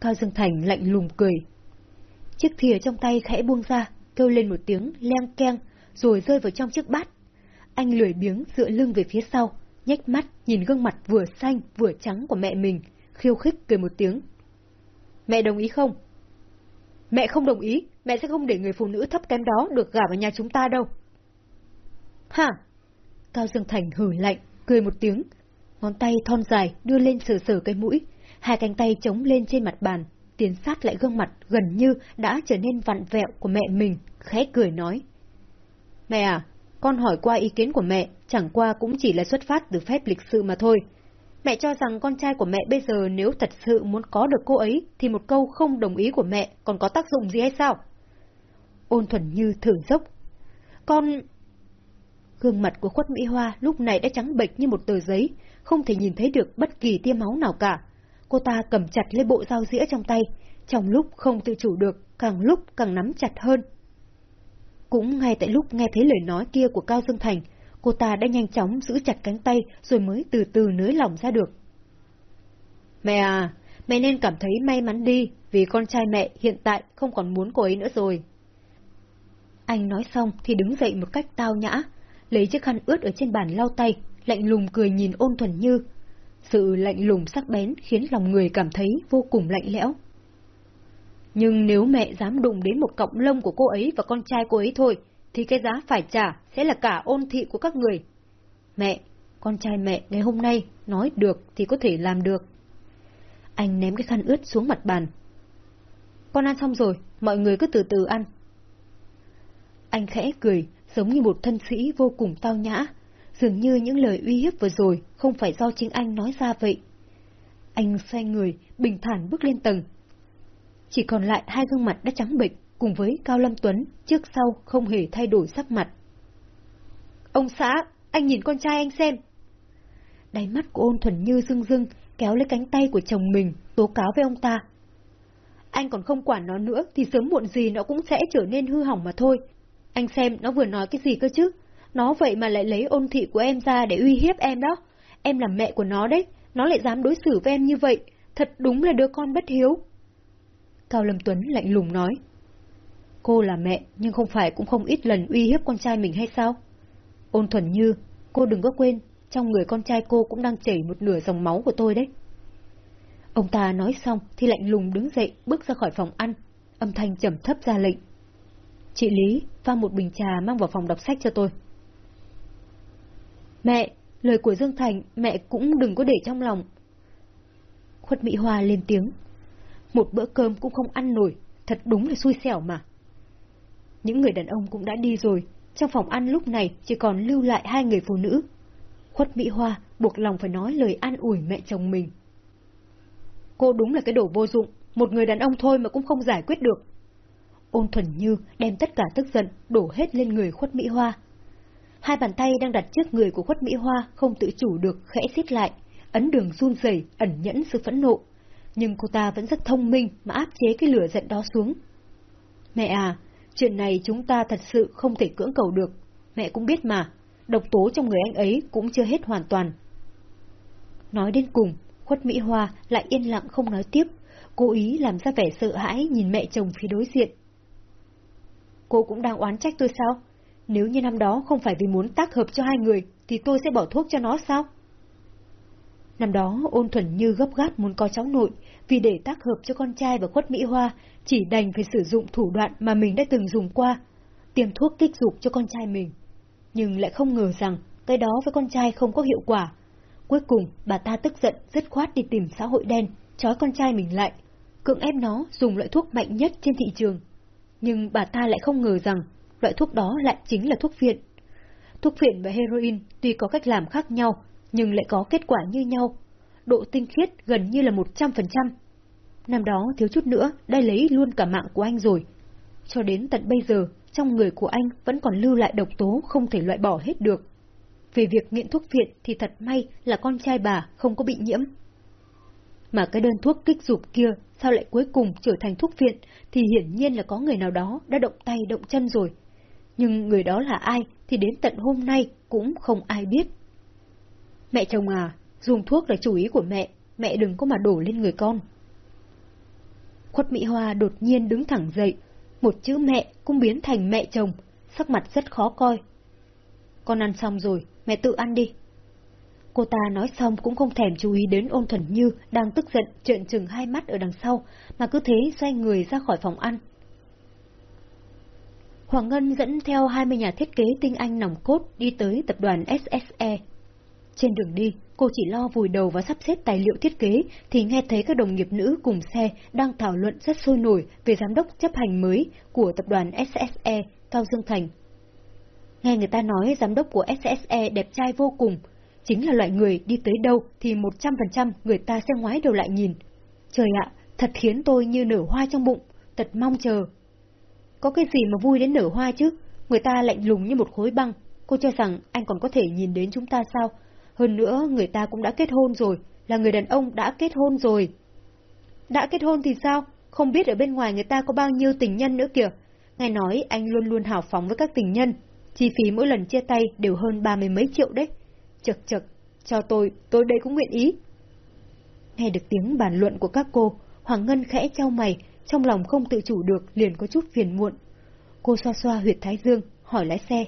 Cao Dương Thành lạnh lùng cười. Chiếc thìa trong tay khẽ buông ra, kêu lên một tiếng leng keng, rồi rơi vào trong chiếc bát. Anh lười biếng dựa lưng về phía sau, nhếch mắt nhìn gương mặt vừa xanh vừa trắng của mẹ mình, khiêu khích cười một tiếng. Mẹ đồng ý không? Mẹ không đồng ý, mẹ sẽ không để người phụ nữ thấp kém đó được gả vào nhà chúng ta đâu. Hả? Cao Dương Thành hử lạnh, cười một tiếng. Ngón tay thon dài đưa lên sờ sờ cái mũi, hai cánh tay chống lên trên mặt bàn, tiến sát lại gương mặt gần như đã trở nên vặn vẹo của mẹ mình, khẽ cười nói. Mẹ à, con hỏi qua ý kiến của mẹ, chẳng qua cũng chỉ là xuất phát từ phép lịch sự mà thôi. Mẹ cho rằng con trai của mẹ bây giờ nếu thật sự muốn có được cô ấy, thì một câu không đồng ý của mẹ còn có tác dụng gì hay sao? ôn thuần như thở dốc. Con... Gương mặt của khuất Mỹ Hoa lúc này đã trắng bệch như một tờ giấy, không thể nhìn thấy được bất kỳ tia máu nào cả. Cô ta cầm chặt lấy bộ dao dĩa trong tay, trong lúc không tự chủ được, càng lúc càng nắm chặt hơn. Cũng ngay tại lúc nghe thấy lời nói kia của Cao Dương Thành, cô ta đã nhanh chóng giữ chặt cánh tay rồi mới từ từ nới lỏng ra được. Mẹ à, mẹ nên cảm thấy may mắn đi, vì con trai mẹ hiện tại không còn muốn cô ấy nữa rồi. Anh nói xong thì đứng dậy một cách tao nhã, lấy chiếc khăn ướt ở trên bàn lau tay, lạnh lùng cười nhìn ôn thuần như. Sự lạnh lùng sắc bén khiến lòng người cảm thấy vô cùng lạnh lẽo. Nhưng nếu mẹ dám đụng đến một cọng lông của cô ấy và con trai cô ấy thôi, thì cái giá phải trả sẽ là cả ôn thị của các người. Mẹ, con trai mẹ ngày hôm nay nói được thì có thể làm được. Anh ném cái khăn ướt xuống mặt bàn. Con ăn xong rồi, mọi người cứ từ từ ăn. Anh khẽ cười, giống như một thân sĩ vô cùng tao nhã, dường như những lời uy hiếp vừa rồi không phải do chính anh nói ra vậy. Anh xoay người, bình thản bước lên tầng. Chỉ còn lại hai gương mặt đã trắng bệch, cùng với Cao Lâm Tuấn, trước sau không hề thay đổi sắc mặt. Ông xã, anh nhìn con trai anh xem. Đáy mắt của ôn thuần như rưng rưng, kéo lấy cánh tay của chồng mình, tố cáo với ông ta. Anh còn không quản nó nữa thì sớm muộn gì nó cũng sẽ trở nên hư hỏng mà thôi. Anh xem nó vừa nói cái gì cơ chứ? Nó vậy mà lại lấy ôn thị của em ra để uy hiếp em đó. Em là mẹ của nó đấy, nó lại dám đối xử với em như vậy. Thật đúng là đứa con bất hiếu. Cao Lâm Tuấn lạnh lùng nói. Cô là mẹ, nhưng không phải cũng không ít lần uy hiếp con trai mình hay sao? Ôn thuần như, cô đừng có quên, trong người con trai cô cũng đang chảy một nửa dòng máu của tôi đấy. Ông ta nói xong thì lạnh lùng đứng dậy bước ra khỏi phòng ăn, âm thanh trầm thấp ra lệnh. Chị Lý, pha một bình trà mang vào phòng đọc sách cho tôi. Mẹ, lời của Dương Thành mẹ cũng đừng có để trong lòng. Khuất Mỹ Hoa lên tiếng. Một bữa cơm cũng không ăn nổi, thật đúng là xui xẻo mà. Những người đàn ông cũng đã đi rồi, trong phòng ăn lúc này chỉ còn lưu lại hai người phụ nữ. Khuất Mỹ Hoa buộc lòng phải nói lời an ủi mẹ chồng mình. Cô đúng là cái đồ vô dụng, một người đàn ông thôi mà cũng không giải quyết được. Ôn thuần như đem tất cả tức giận đổ hết lên người Khuất Mỹ Hoa. Hai bàn tay đang đặt trước người của Khuất Mỹ Hoa không tự chủ được khẽ xiết lại, ấn đường run rẩy ẩn nhẫn sự phẫn nộ. Nhưng cô ta vẫn rất thông minh mà áp chế cái lửa giận đó xuống. Mẹ à, chuyện này chúng ta thật sự không thể cưỡng cầu được. Mẹ cũng biết mà, độc tố trong người anh ấy cũng chưa hết hoàn toàn. Nói đến cùng, Khuất Mỹ Hoa lại yên lặng không nói tiếp, cố ý làm ra vẻ sợ hãi nhìn mẹ chồng phía đối diện. Cô cũng đang oán trách tôi sao? Nếu như năm đó không phải vì muốn tác hợp cho hai người, thì tôi sẽ bỏ thuốc cho nó sao? Năm đó ôn thuần như gấp gáp muốn có cháu nội, vì để tác hợp cho con trai và khuất Mỹ Hoa, chỉ đành phải sử dụng thủ đoạn mà mình đã từng dùng qua, tiêm thuốc kích dục cho con trai mình. Nhưng lại không ngờ rằng cái đó với con trai không có hiệu quả. Cuối cùng, bà ta tức giận, dứt khoát đi tìm xã hội đen, trói con trai mình lại, cưỡng ép nó dùng loại thuốc mạnh nhất trên thị trường. Nhưng bà ta lại không ngờ rằng loại thuốc đó lại chính là thuốc phiện. Thuốc phiện và heroin tuy có cách làm khác nhau, nhưng lại có kết quả như nhau. Độ tinh khiết gần như là 100%. Năm đó thiếu chút nữa đã lấy luôn cả mạng của anh rồi. Cho đến tận bây giờ, trong người của anh vẫn còn lưu lại độc tố không thể loại bỏ hết được. Về việc nghiện thuốc phiện thì thật may là con trai bà không có bị nhiễm. Mà cái đơn thuốc kích dục kia sao lại cuối cùng trở thành thuốc phiện thì hiển nhiên là có người nào đó đã động tay động chân rồi. Nhưng người đó là ai thì đến tận hôm nay cũng không ai biết. Mẹ chồng à, dùng thuốc là chủ ý của mẹ, mẹ đừng có mà đổ lên người con. Khuất Mỹ Hoa đột nhiên đứng thẳng dậy, một chữ mẹ cũng biến thành mẹ chồng, sắc mặt rất khó coi. Con ăn xong rồi, mẹ tự ăn đi. Cô ta nói xong cũng không thèm chú ý đến ôn thuần như đang tức giận trợn trừng hai mắt ở đằng sau, mà cứ thế xoay người ra khỏi phòng ăn. Hoàng Ngân dẫn theo 20 nhà thiết kế tinh anh nòng cốt đi tới tập đoàn SSE. Trên đường đi, cô chỉ lo vùi đầu và sắp xếp tài liệu thiết kế thì nghe thấy các đồng nghiệp nữ cùng xe đang thảo luận rất sôi nổi về giám đốc chấp hành mới của tập đoàn SSE Cao Dương Thành. Nghe người ta nói giám đốc của SSE đẹp trai vô cùng, chính là loại người đi tới đâu thì 100% người ta sẽ ngoái đầu lại nhìn. Trời ạ, thật khiến tôi như nở hoa trong bụng, thật mong chờ có cái gì mà vui đến nở hoa chứ? Người ta lạnh lùng như một khối băng. Cô cho rằng anh còn có thể nhìn đến chúng ta sao? Hơn nữa, người ta cũng đã kết hôn rồi, là người đàn ông đã kết hôn rồi. Đã kết hôn thì sao? Không biết ở bên ngoài người ta có bao nhiêu tình nhân nữa kìa. Nghe nói anh luôn luôn hào phóng với các tình nhân. Chi phí mỗi lần chia tay đều hơn ba mươi mấy triệu đấy. Chật chật, cho tôi, tôi đây cũng nguyện ý. Nghe được tiếng bàn luận của các cô, Hoàng Ngân khẽ trao mày, trong lòng không tự chủ được liền có chút phiền muộn. Cô xoa xoa huyệt thái dương, hỏi lái xe.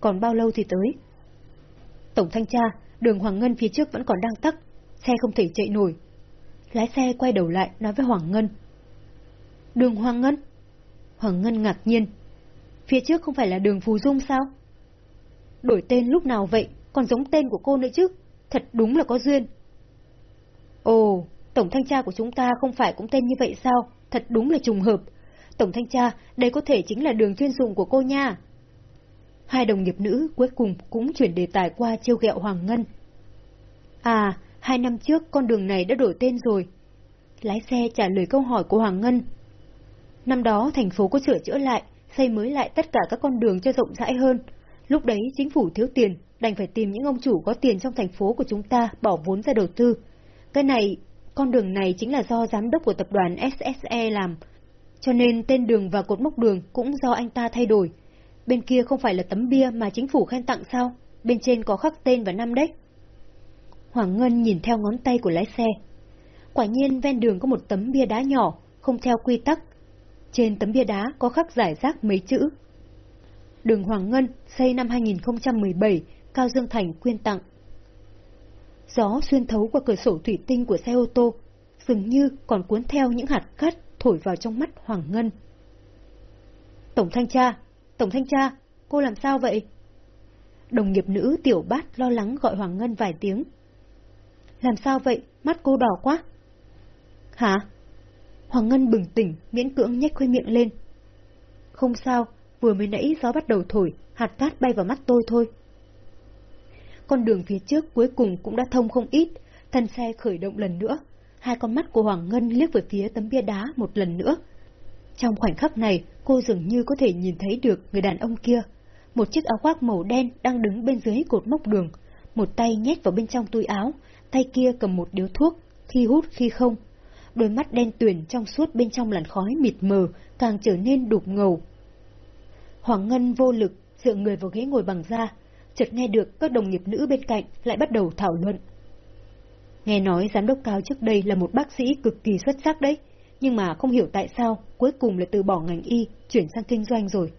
Còn bao lâu thì tới? Tổng thanh tra, đường Hoàng Ngân phía trước vẫn còn đang tắc, xe không thể chạy nổi. Lái xe quay đầu lại nói với Hoàng Ngân. Đường Hoàng Ngân? Hoàng Ngân ngạc nhiên. Phía trước không phải là đường Phù Dung sao? Đổi tên lúc nào vậy, còn giống tên của cô nữa chứ? Thật đúng là có duyên. Ồ, Tổng thanh tra của chúng ta không phải cũng tên như vậy sao? Thật đúng là trùng hợp. Tổng thanh tra, đây có thể chính là đường chuyên dụng của cô nha. Hai đồng nghiệp nữ cuối cùng cũng chuyển đề tài qua chiêu ghẹo Hoàng Ngân. À, hai năm trước con đường này đã đổi tên rồi. Lái xe trả lời câu hỏi của Hoàng Ngân. Năm đó thành phố có sửa chữa lại, xây mới lại tất cả các con đường cho rộng rãi hơn. Lúc đấy chính phủ thiếu tiền, đành phải tìm những ông chủ có tiền trong thành phố của chúng ta bỏ vốn ra đầu tư. Cái này, con đường này chính là do giám đốc của tập đoàn SSE làm, cho nên tên đường và cột mốc đường cũng do anh ta thay đổi. Bên kia không phải là tấm bia mà chính phủ khen tặng sao? Bên trên có khắc tên và năm đấy. Hoàng Ngân nhìn theo ngón tay của lái xe. Quả nhiên ven đường có một tấm bia đá nhỏ, không theo quy tắc. Trên tấm bia đá có khắc giải rác mấy chữ. Đường Hoàng Ngân xây năm 2017, Cao Dương Thành quyên tặng. Gió xuyên thấu qua cửa sổ thủy tinh của xe ô tô, dường như còn cuốn theo những hạt cát thổi vào trong mắt Hoàng Ngân. Tổng thanh tra, tổng thanh tra, cô làm sao vậy? Đồng nghiệp nữ tiểu bát lo lắng gọi Hoàng Ngân vài tiếng. Làm sao vậy? Mắt cô đỏ quá. Hả? Hoàng Ngân bừng tỉnh, miễn cưỡng nhếch khuê miệng lên. Không sao, vừa mới nãy gió bắt đầu thổi, hạt cát bay vào mắt tôi thôi. Con đường phía trước cuối cùng cũng đã thông không ít, thân xe khởi động lần nữa. Hai con mắt của Hoàng Ngân liếc về phía tấm bia đá một lần nữa. Trong khoảnh khắc này, cô dường như có thể nhìn thấy được người đàn ông kia. Một chiếc áo khoác màu đen đang đứng bên dưới cột mốc đường, một tay nhét vào bên trong túi áo, tay kia cầm một điếu thuốc, khi hút khi không. Đôi mắt đen tuyền trong suốt bên trong làn khói mịt mờ, càng trở nên đục ngầu. Hoàng Ngân vô lực, dựa người vào ghế ngồi bằng da, chợt nghe được các đồng nghiệp nữ bên cạnh lại bắt đầu thảo luận. Nghe nói giám đốc cao trước đây là một bác sĩ cực kỳ xuất sắc đấy, nhưng mà không hiểu tại sao cuối cùng lại từ bỏ ngành y, chuyển sang kinh doanh rồi.